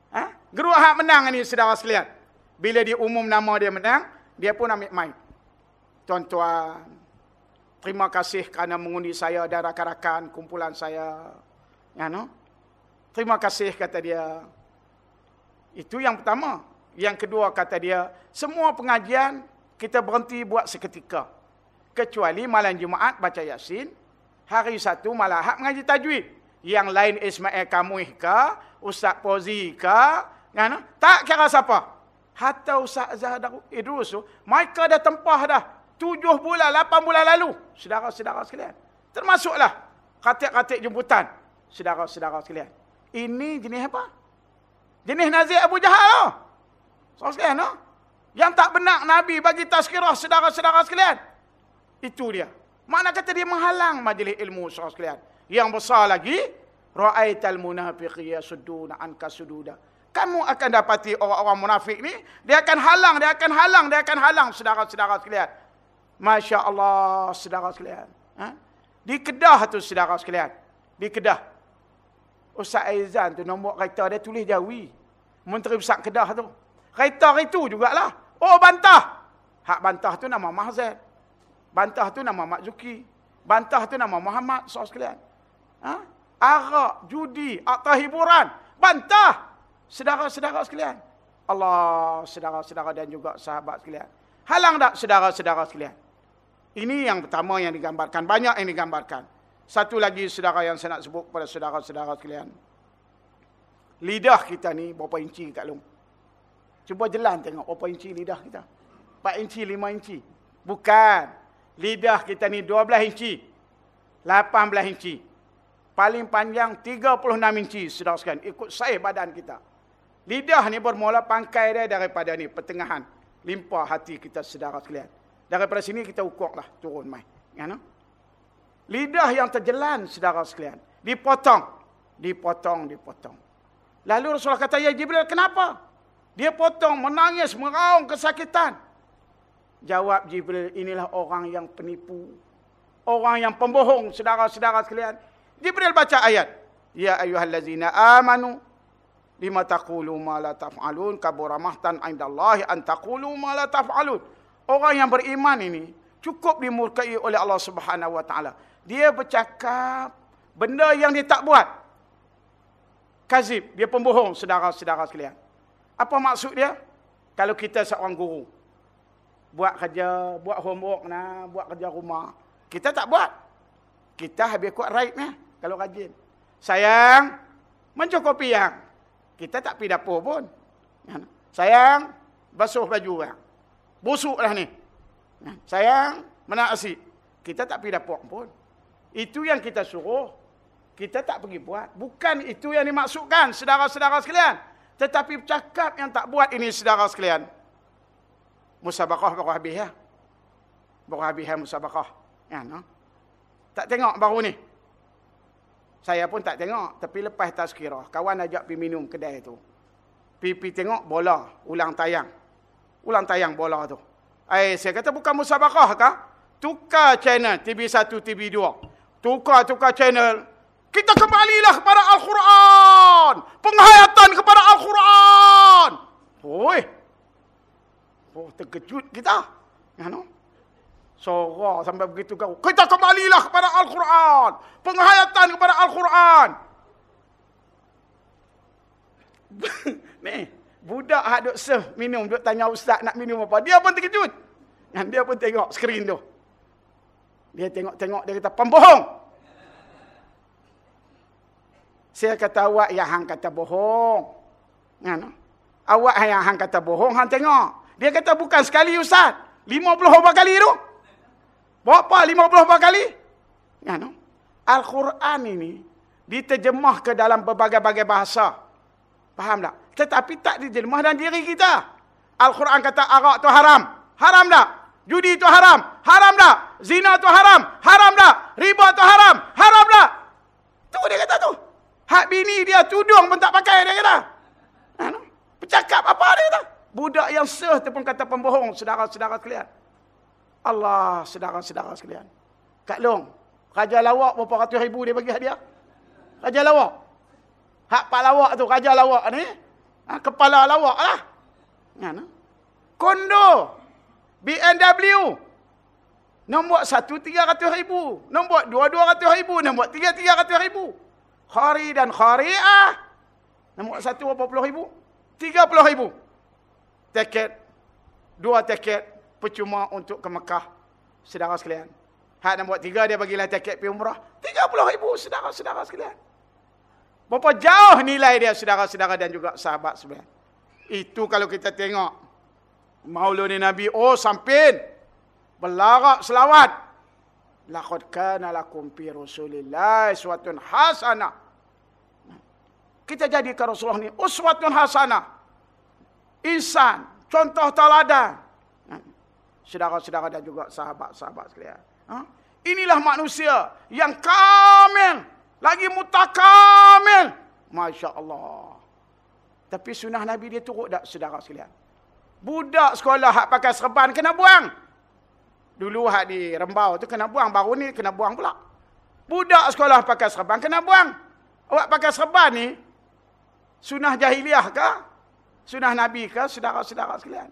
Speaker 1: Ha? Grup yang menang ni saudara sekalian. Bila dia umum nama dia menang, dia pun ambil mic. Tuan-tuan, terima kasih kerana mengundi saya dan rakan-rakan kumpulan saya. Ya, no? Terima kasih kata dia. Itu yang pertama. Yang kedua kata dia, semua pengajian kita berhenti buat seketika. Kecuali malam Jumaat baca Yasin, hari satu malam Ahad mengaji tajwid. Yang lain Ismail Kamuih ke, Ustaz Pozi ke, kan? tak kira siapa. Hatta Ustaz Zahadar Idrus tu, mereka dah tempah dah. Tujuh bulan, lapan bulan lalu. Sedara-sedara sekalian. Termasuklah katik-katik jemputan. Sedara-sedara sekalian. Ini jenis apa? Jenis Nazir Abu Jahal. So sekalian, no? Yang tak benar Nabi bagi tazkirah saudara-saudara sekalian. Itu dia. Mana kata dia menghalang majlis ilmu saudara sekalian. Yang besar lagi, ra'aital munafiqi yasudduna anka sududa. Kamu akan dapati orang-orang munafik ni, dia akan halang, dia akan halang, dia akan halang saudara-saudara sekalian. Masya-Allah, saudara sekalian. Ha? Di Kedah tu saudara sekalian. Di Kedah. Ustaz Aizan tu nombor kereta dia tulis Jawi. Menteri Besar Kedah tu. Kereta itu jugalah. Oh bantah. Hak bantah tu nama Mahzad. Bantah tu nama Mak Zuki. Bantah tu nama Muhammad SAW sekalian. Ha? Arak, judi, akta hiburan. Bantah. Sedara-sedara sekalian. Allah, sedara-sedara dan juga sahabat sekalian. Halang tak sedara-sedara sekalian? Ini yang pertama yang digambarkan. Banyak yang digambarkan. Satu lagi sedara yang saya nak sebut kepada sedara-sedara sekalian. Lidah kita ni berapa inci kat long? Cuba jelan tengok berapa inci lidah kita. 4 inci, 5 inci. Bukan. Lidah kita ni 12 inci. 18 inci. Paling panjang 36 inci. Sekalian. Ikut saya badan kita. Lidah ni bermula pangkai dia daripada ni. Pertengahan. Limpah hati kita saudara sekalian. Daripada sini kita ukurlah. Turun mai. No? Lidah yang terjelan saudara sekalian. Dipotong. Dipotong, dipotong. Lalu Rasulullah kata, Ya Jibril, kenapa? Dia potong, menangis, meraung kesakitan. Jawab Jibril, inilah orang yang penipu. Orang yang pembohong, saudara-saudara sekalian. Jibril baca ayat. Ya ayuhallazina amanu. Lima taqulu ma la taf'alun. Kaburamahtan indallahi an taqulu ma la taf'alun. Orang yang beriman ini, cukup dimurkai oleh Allah subhanahu wa ta'ala. Dia bercakap benda yang dia tak buat. Kazib, dia pembohong, saudara-saudara sekalian. Apa maksud dia? Kalau kita seorang guru. Buat kerja, buat homework, nah, buat kerja rumah. Kita tak buat. Kita habis kuat raibnya. Kalau rajin. Sayang, mencukupi yang. Kita tak pergi dapur pun. Sayang, basuh baju orang. Busuklah ni. Sayang, menak asyik. Kita tak pergi dapur pun. Itu yang kita suruh. Kita tak pergi buat. Bukan itu yang dimaksudkan, saudara-saudara sekalian. Tetapi cakap yang tak buat ini saudara sekalian. Musabakah baru habis ya. Baru habis ya musabakah. Ya, no? Tak tengok baru ni. Saya pun tak tengok. Tapi lepas tazkirah. Kawan ajak pergi minum kedai tu. Pergi tengok bola. Ulang tayang. Ulang tayang bola tu. Eh, saya kata bukan musabakah kah? Tukar channel TV1, TV2. Tukar-tukar channel. Kita kembalilah kepada Al-Quran. Penghayatan kepada Al-Quran. Oh, terkejut kita. Ya, no? Sora sampai begitu kau. Kita kembalilah kepada Al-Quran. Penghayatan kepada Al-Quran. Ni, budak hak duk serve minum, duk tanya ustaz nak minum apa. Dia pun terkejut. Dia pun tengok skrin tu. Dia tengok-tengok, dia kata, pembohong. Saya kata awak yang hang kata bohong. Kan? Awak yang hang kata bohong, hang tengok. Dia kata bukan sekali Ustaz. 50 berapa kali tu? Berapa? 50 kali? Ya, no? Al-Quran ini diterjemah ke dalam berbagai-bagai bahasa. Faham tak? Tetapi tak diterjemah dalam diri kita. Al-Quran kata arak tu haram. Haram tak? Judi tu haram. Haram tak? Zina tu haram. Haram tak? Riba tu haram. Haram tak? Tu dia kata tu. Hak bini dia tudung pun tak pakai dia kata. Ha, no? Bercakap apa dia kata? Budak yang seh tu pun kata pembohong. Sedara-sedara sekalian. Allah, sedara-sedara sekalian. Kak Long, Raja lawak berapa ratus ribu dia bagi hadiah? Raja lawak. Hak pak lawak tu, raja lawak ni. Ha, kepala lawak lah. No? Kondo. BMW. Nombor satu, tiga ratus ribu. Nombor dua, dua ratus ribu. Nombor tiga, tiga ratus ribu. Khari dan khari'ah. Nombor satu, berapa puluh ribu? Tiga puluh ribu. Tiket. Dua tiket. Percuma untuk ke Mekah. Sedara sekalian. Hak nombor tiga dia bagilah tiket pergi umrah. Tiga puluh ribu saudara-saudara sekalian. Berapa jauh nilai dia saudara-saudara dan juga sahabat sebenarnya. Itu kalau kita tengok. Maulud Nabi. Oh sampin. Belarak selawat. Laqad kana lakum fi Rasulillah uswatun hasanah. Kita jadikan Rasulullah ni uswatun hasanah. Insan, contoh teladan. Saudara-saudara dan juga sahabat-sahabat sekalian. Ha? Inilah manusia yang kamil. Lagi mutakamil. Masya Allah. Tapi sunnah Nabi dia turut tak saudara sekalian? Budak sekolah hak pakai serban kena buang. Dulu hak di Rembau tu kena buang. Baru ni kena buang pula. Budak sekolah pakai serban kena buang. Awak pakai serban ni. Sunnah jahiliah ke? Sunnah Nabi ke? Saudara-saudara sekalian.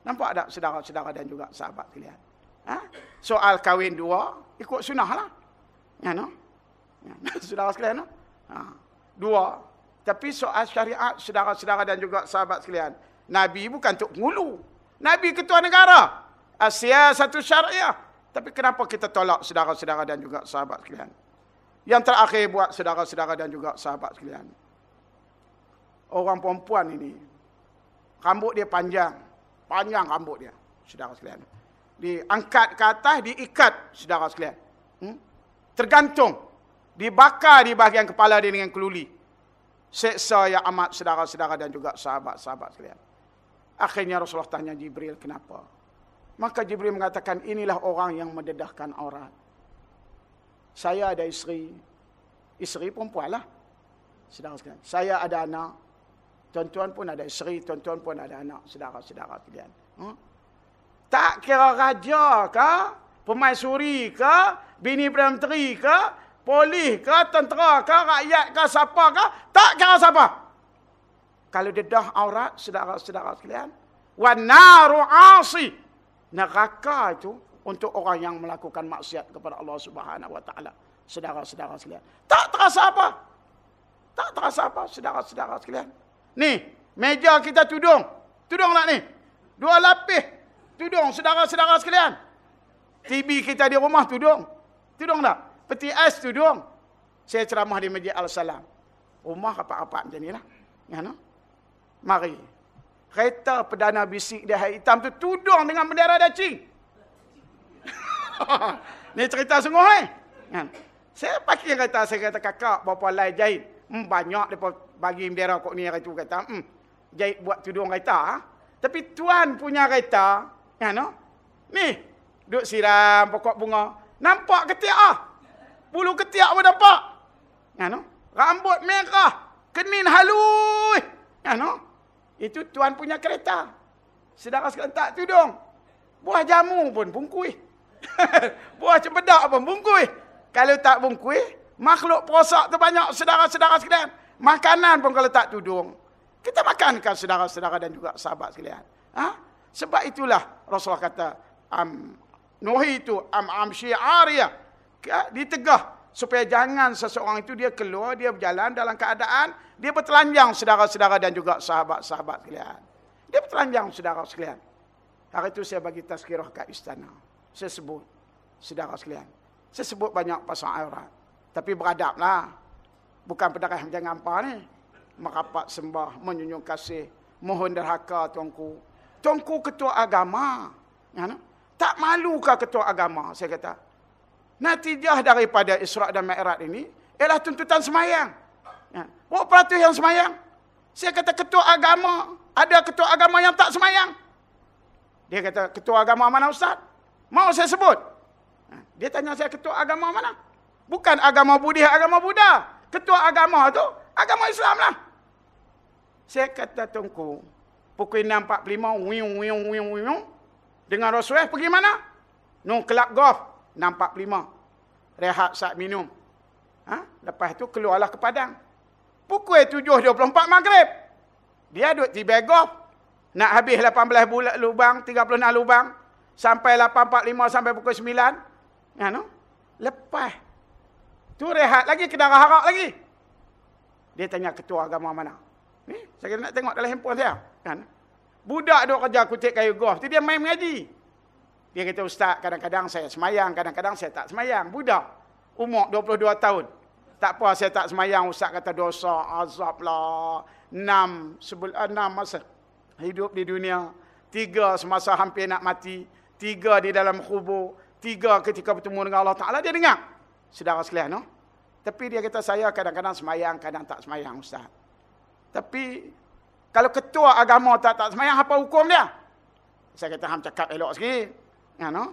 Speaker 1: Nampak tak saudara-saudara dan juga sahabat sekalian? Ha? Soal kahwin dua, ikut sunnah lah. Ya, no? Ya, saudara sekalian, no? Ha. Dua. Tapi soal syariat, saudara-saudara dan juga sahabat sekalian. Nabi bukan untuk ngulu. Nabi ketua negara. Asia satu syariah. Tapi kenapa kita tolak saudara-saudara dan juga sahabat sekalian? Yang terakhir buat saudara-saudara dan juga sahabat sekalian. Orang perempuan ini, rambut dia panjang. Panjang rambut dia, saudara sekalian diangkat ke atas, diikat, saudara sekalian. Hmm? Tergantung. Dibakar di bahagian kepala dia dengan keluli. Seksa yang amat saudara-saudara dan juga sahabat-sahabat sekalian. Akhirnya Rasulullah tanya Jibril, kenapa? Maka Jibril mengatakan, inilah orang yang mendedahkan aurat. Saya ada isteri. Isteri perempuan lah. Saudara sekalian. Saya ada anak. Tuan-tuan pun ada isteri. Tuan-tuan pun ada anak. Saudara-saudara sekalian. Hmm? Tak kira raja ke, pemaisuri ke, bini Perdana Menteri ke, polis ke, tentera ke, rakyat ke, siapa ke, tak kira siapa. Kalau dedah aurat, sedara-sedara sekalian, wa naru asi. Neraka itu untuk orang yang melakukan maksiat kepada Allah Subhanahu wa taala. Sedara-sedara sekalian. Tak terasa apa? Tak terasa apa, sedara-sedara sekalian. Ni, meja kita tudung. Tudung tak ni? Dua lapis Tudung saudara-saudara sekalian. TV kita di rumah tudung. Tudung tak? Peti ais tudung. Saya ceramah di Masjid Al-Salam. Rumah apa-apa macam ni lah. Ya, no? Mari. Kereta Perdana Bisik dia hitam tu tudung dengan bendera dacing. ni cerita sungguh eh. Ya. Saya pakai kereta, saya kata kakak berapa lai jahit. Hmm, banyak dia bagi bendera kok ni hari tu kata. Hmm, jahit buat tudung kereta. Ha? Tapi tuan punya kereta, Ya no? Ni, duk siram pokok bunga. Nampak ketiak ah. Bulu ketiak pun nampak. Ya no? Rambut merah, kenin halus. Ya no? Itu tuan punya kereta. Sedara sekalian tak tudung. Buah jamu pun bungkui. Buah cempedak pun bungkui. Kalau tak bungkui, makhluk perosak tu banyak sedara-sedara sekalian. Makanan pun kalau tak tudung. Kita makankan sedara-sedara dan juga sahabat sekalian. Ha? Sebab itulah Rasulullah kata am nuhi itu am am syiariyah ditegah supaya jangan seseorang itu dia keluar dia berjalan dalam keadaan dia bertelanjang saudara-saudara dan juga sahabat-sahabat sekalian. Dia bertelanjang saudara sekalian. Hari itu saya bagi tazkirah kat istana. Saya sebut saudara sekalian. Saya sebut banyak pasal aurat. Tapi beradablah. Bukan pedarah macam apa ni. Merapat sembah, menyunjung kasih, mohon derhaka tuanku, Tuanku ketua agama. Ya? Tak malukah ketua agama? Saya kata. Natijah daripada Isra' dan Mi'raj ini ialah tuntutan semayang. Ya. Oh, peratus yang semayang. Saya kata ketua agama. Ada ketua agama yang tak semayang. Dia kata, ketua agama mana Ustaz? Mau saya sebut? Ha, dia tanya saya, ketua agama mana? Bukan agama Buddha, agama Buddha. Ketua agama tu, agama Islam lah. Saya kata, tunggu. Pukul 6.45, wiung, wiung, wiung, wiung. Dengan Rasulullah, pergi mana? No, kelab golf. 6.45. Rehat saat minum. Ha? Lepas tu, keluarlah ke Padang. Pukul 7.24 maghrib. Dia duduk di golf. Nak habis 18 bulan lubang, 36 lubang. Sampai 8.45 sampai pukul 9. Ya, no? Lepas. Tu rehat lagi, kena harap lagi. Dia tanya ketua agama mana. Ni, saya nak tengok dalam handphone saya. Kan? Budak duk kerja kutip kayu golf. Tu dia main mengaji. Dia kata, Ustaz, kadang-kadang saya semayang, kadang-kadang saya tak semayang. Budak. Umur 22 tahun. Tak apa saya tak semayang. Ustaz kata dosa, azab lah. Enam, sebel, enam masa hidup di dunia, tiga semasa hampir nak mati, tiga di dalam kubur, tiga ketika bertemu dengan Allah Ta'ala, dia dengar. Saudara sekalian, no? Tapi dia kata, saya kadang-kadang semayang, kadang tak semayang, Ustaz. Tapi, kalau ketua agama tak tak semayang, apa hukum dia? Saya kata, ham cakap elok sikit. Ya, no?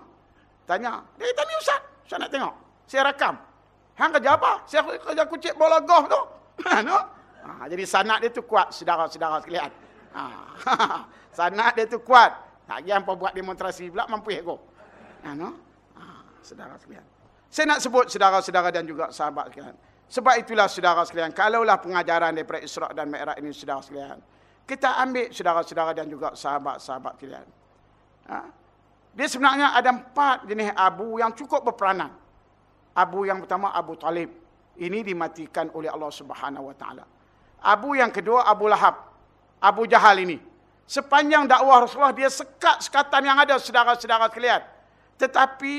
Speaker 1: Tanya. Dia kata, ni Ustaz. Saya nak tengok. Saya rakam. Hang kerja apa? Saya kerja kucik bola golf tu. Ya, no? Ha, jadi sanat dia tu kuat, saudara-saudara sekalian. Ha. Sanat dia tu kuat. Yang apa buat demonstrasi pula mampu ego. Ha, no? ha, saudara sekalian. Saya nak sebut saudara-saudara dan juga sahabat sekalian. Sebab itulah saudara sekalian, kalaulah pengajaran daripada Isra' dan Mi'raj ini saudara sekalian, kita ambil saudara-saudara dan juga sahabat-sahabat sekalian. Ha? Dia sebenarnya ada empat jenis abu yang cukup berperanan. Abu yang pertama Abu Talib. Ini dimatikan oleh Allah Subhanahu Wa Taala. Abu yang kedua Abu Lahab. Abu Jahal ini. Sepanjang dakwah Rasulullah, dia sekat sekatan yang ada sedara-sedara sekalian. Tetapi,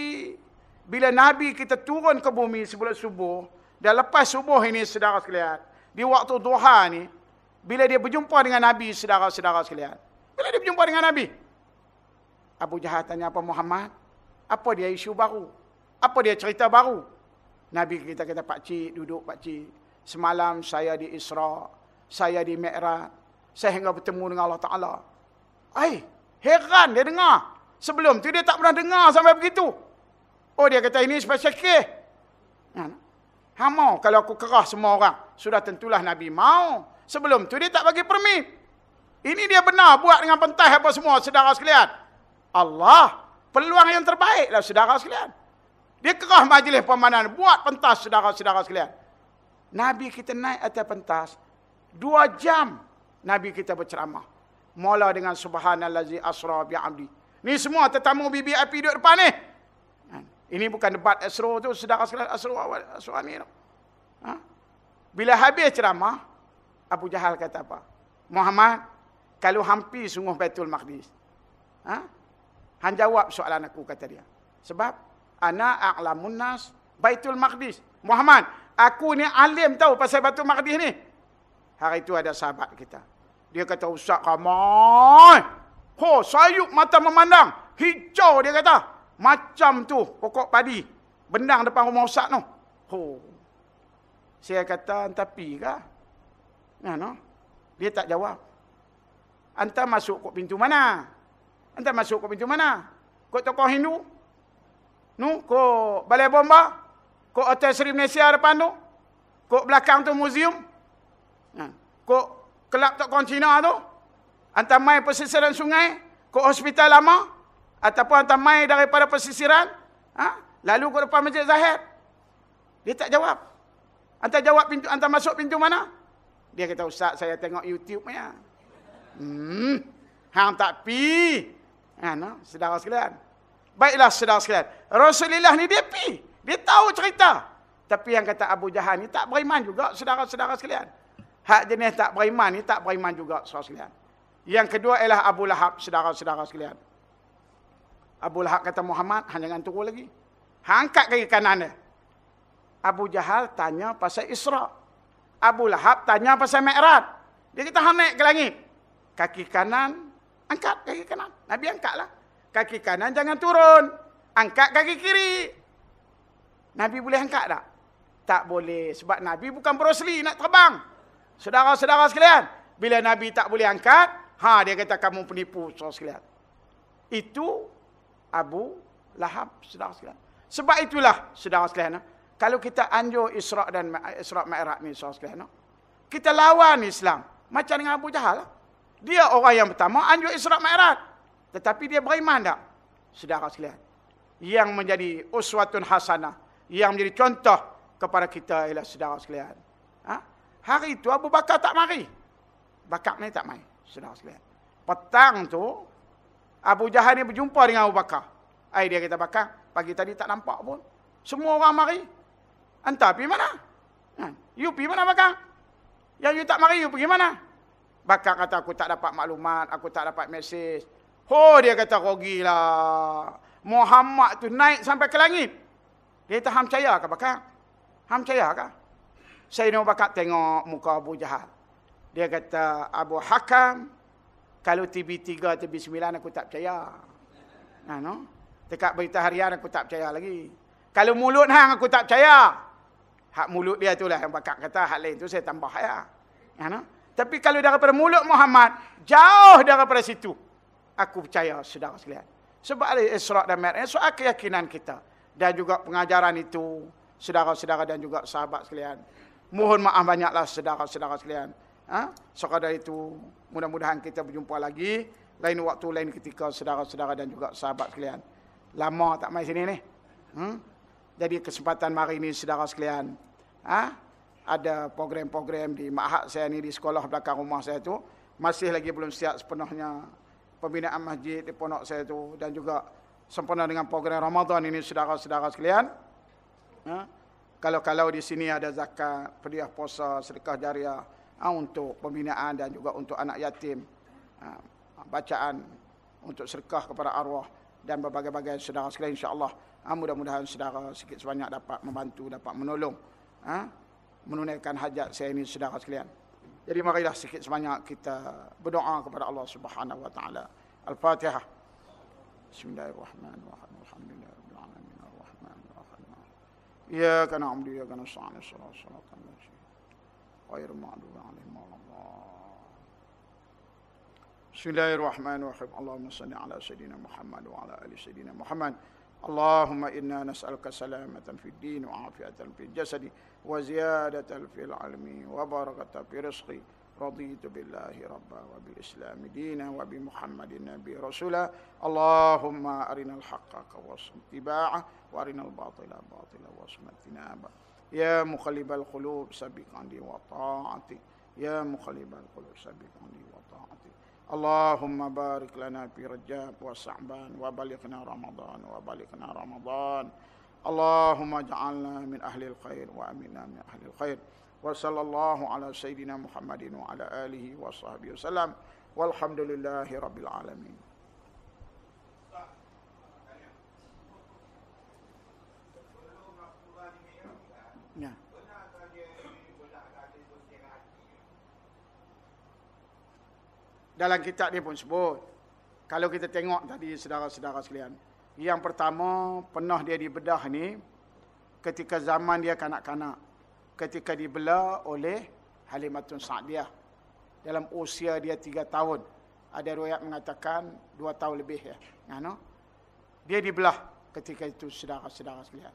Speaker 1: bila Nabi kita turun ke bumi sebelum subuh, dan lepas subuh ini sedara sekalian, di waktu duha ni, bila dia berjumpa dengan Nabi sedara-sedara sekalian. Bila dia berjumpa dengan Nabi? Abu Jahal tanya apa Muhammad? Apa dia isu baru? Apa dia cerita baru? Nabi kita kata, Pak Cik, duduk Pak Cik. Semalam saya di Isra, saya di Mi'raj, sehingga bertemu dengan Allah Ta'ala. Ay, heran dia dengar. Sebelum tu dia tak pernah dengar sampai begitu. Oh dia kata ini special case. Ha, ha mau kalau aku kerah semua orang. Sudah tentulah Nabi mau. Sebelum tu dia tak bagi permit. Ini dia benar buat dengan pentas apa semua saudara sekalian. Allah peluang yang terbaik lah saudara sekalian. Dia kerah majlis pemanan buat pentas saudara-saudara sekalian. Nabi kita naik atas pentas. Dua jam Nabi kita berceramah. Mula dengan subhanallazi asra bi'abdi. Ni semua tetamu BBIP duduk depan ni. Ini bukan debat asro tu, sedang asro asro awal asro ni. Ha? Bila habis ceramah, Abu Jahal kata apa? Muhammad, kalau hampir sungguh Baitul Maqdis. Ha? Han jawab soalan aku kata dia. Sebab ana a'lamun nas Baitul Maqdis. Muhammad, aku ni alim tahu pasal Baitul Maqdis ni. Hari itu ada sahabat kita. Dia kata, Ustaz Ramai. Ho, sayup mata memandang. Hijau dia kata. Macam tu pokok padi. Bendang depan rumah Ustaz tu. Ho. Saya kata, tapi kah? Ya, no? Dia tak jawab. Anta masuk kok pintu mana? Anta masuk kok pintu mana? Kok tokoh Hindu? Nu, kok balai bomba? Kok Hotel Seri Malaysia depan tu? Kok belakang tu museum? Ha. Kok kelab Tok Kong Cina tu? Hantar mai pesisiran sungai? Kok hospital lama? Ataupun hantar mai daripada pesisiran? Ha? Lalu ke depan Masjid Zahid? Dia tak jawab. Hantar jawab pintu, hantar masuk pintu mana? Dia kata, Ustaz saya tengok YouTube ya. Hmm. Hang tak pi. Ha, no? Saudara sekalian. Baiklah saudara sekalian. Rasulullah ni dia pi. Dia tahu cerita. Tapi yang kata Abu Jahal ni tak beriman juga saudara-saudara sekalian. Hak jenis tak beriman ni tak beriman juga saudara sekalian. Yang kedua ialah Abu Lahab saudara-saudara sekalian. Abu Lahab kata Muhammad, hang jangan turun lagi. Hang angkat kaki kanan dia. Abu Jahal tanya pasal Isra. Abu Lahab tanya pasal Mi'raj. Dia kata hang naik ke langit. Kaki kanan, angkat kaki kanan. Nabi angkatlah. Kaki kanan jangan turun. Angkat kaki kiri. Nabi boleh angkat tak? Tak boleh. Sebab Nabi bukan Bruce nak terbang. Saudara-saudara sekalian. Bila Nabi tak boleh angkat. Ha, dia kata kamu penipu. Saudara sekalian. Itu Abu Lahab. Saudara sekalian. Sebab itulah. Saudara sekalian. Ha? Kalau kita anjur Isra' dan Isra' Ma'iraq ni. Saudara sekalian. Ha? Kita lawan Islam. Macam dengan Abu Jahal. Lah. Dia orang yang pertama anjur Isra' Ma'iraj. Tetapi dia beriman tak? Saudara sekalian. Yang menjadi uswatun hasanah. Yang menjadi contoh kepada kita ialah saudara sekalian. Ha? Hari itu Abu Bakar tak mari. Bakar ni tak mari. Saudara sekalian. Petang tu. Abu Jahal ni berjumpa dengan Abu Bakar. Ay, dia kata Bakar. Pagi tadi tak nampak pun. Semua orang mari. Entah pergi mana? Ha? You pergi mana Bakar? Yang you tak mari, you pergi mana? Bakar kata aku tak dapat maklumat, aku tak dapat mesej. Oh dia kata rogilah. Muhammad tu naik sampai ke langit. Dia kata ham percaya ke Bakar? Ham percaya ke? Saya nak Bakar tengok muka Abu Jahal. Dia kata Abu Hakam kalau TV3 TV9 aku tak percaya. Nah, no? Dekat berita harian aku tak percaya lagi. Kalau mulut hang aku tak percaya. Hak mulut dia itulah yang Bakar kata, hak lain tu saya tambah ya. Ya no? Tapi kalau daripada mulut Muhammad, jauh daripada situ. Aku percaya, saudara sekalian. Sebab ada Isra' dan Mi'raj, soal keyakinan kita. Dan juga pengajaran itu, saudara-saudara dan juga sahabat sekalian. Mohon maaf banyaklah saudara-saudara sekalian. Ha? Sekadar itu, mudah-mudahan kita berjumpa lagi. Lain waktu, lain ketika, saudara-saudara dan juga sahabat sekalian. Lama tak main sini ni. Hmm? Jadi kesempatan hari ini, saudara sekalian. Ha? ada program-program di mahad saya ni di sekolah belakang rumah saya tu masih lagi belum siap sepenuhnya pembinaan masjid di pondok saya tu dan juga sempurna dengan program Ramadan ini saudara-saudara sekalian. Ha? Kalau-kalau di sini ada zakat, pediah puasa, sedekah jariah untuk pembinaan dan juga untuk anak yatim. Ha, bacaan untuk sedekah kepada arwah dan berbagai-bagai saudara sekalian insya-Allah. Ha, mudah-mudahan saudara sikit sebanyak dapat membantu, dapat menolong. Menunaikan hajat saya ini saudara sekalian. Jadi marilah sikit sebanyak kita berdoa kepada Allah Subhanahu wa taala. Al-Fatihah. Bismillahirrahmanirrahim. Alhamdulillahirabbil alamin arrahmanir rahim. Iyyaka na'budu wa iyyaka nasta'in. Shiratal ladzina غير المغضوب عليهم ولا بسم الله الرحمن الرحيم اللهم صل على سيدنا محمد وعلى ال سيدنا محمد اللهم إنا نسألك سلامة في الدين وعافية في الجسد وزيادة في العلم وبركة في رزقي رضيت بالله ربا وبالإسلام دينا وبمحمد النبي رسولا اللهم أرنا الحق وارزقنا اتباعه وأرنا الباطل باطلا وارزقنا اجتنابه يا مخلب القلوب سبق عندي وطاعتي يا مخلب القلوب سبق عندي وطاعتي اللهم بارك لنا في رجاب وصعبان وبلغنا رمضان وبلغنا رمضان اللهم اجعلنا من أهل الخير وأمنا من أهل الخير وصلى الله على سيدنا محمد وعلى آله وصحبه وسلم والحمد لله رب العالمين Dalam kitab dia pun sebut. Kalau kita tengok tadi saudara-saudara sekalian. Yang pertama, pernah dia dibedah ni ketika zaman dia kanak-kanak. Ketika dibelah oleh Halimatun Sa'diyah. Dalam usia dia tiga tahun. Ada riwayat mengatakan dua tahun lebih ya. Dia dibelah ketika itu saudara-saudara sekalian.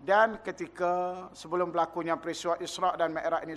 Speaker 1: Dan ketika sebelum berlakunya peristiwa Isra' dan Mi'raj ini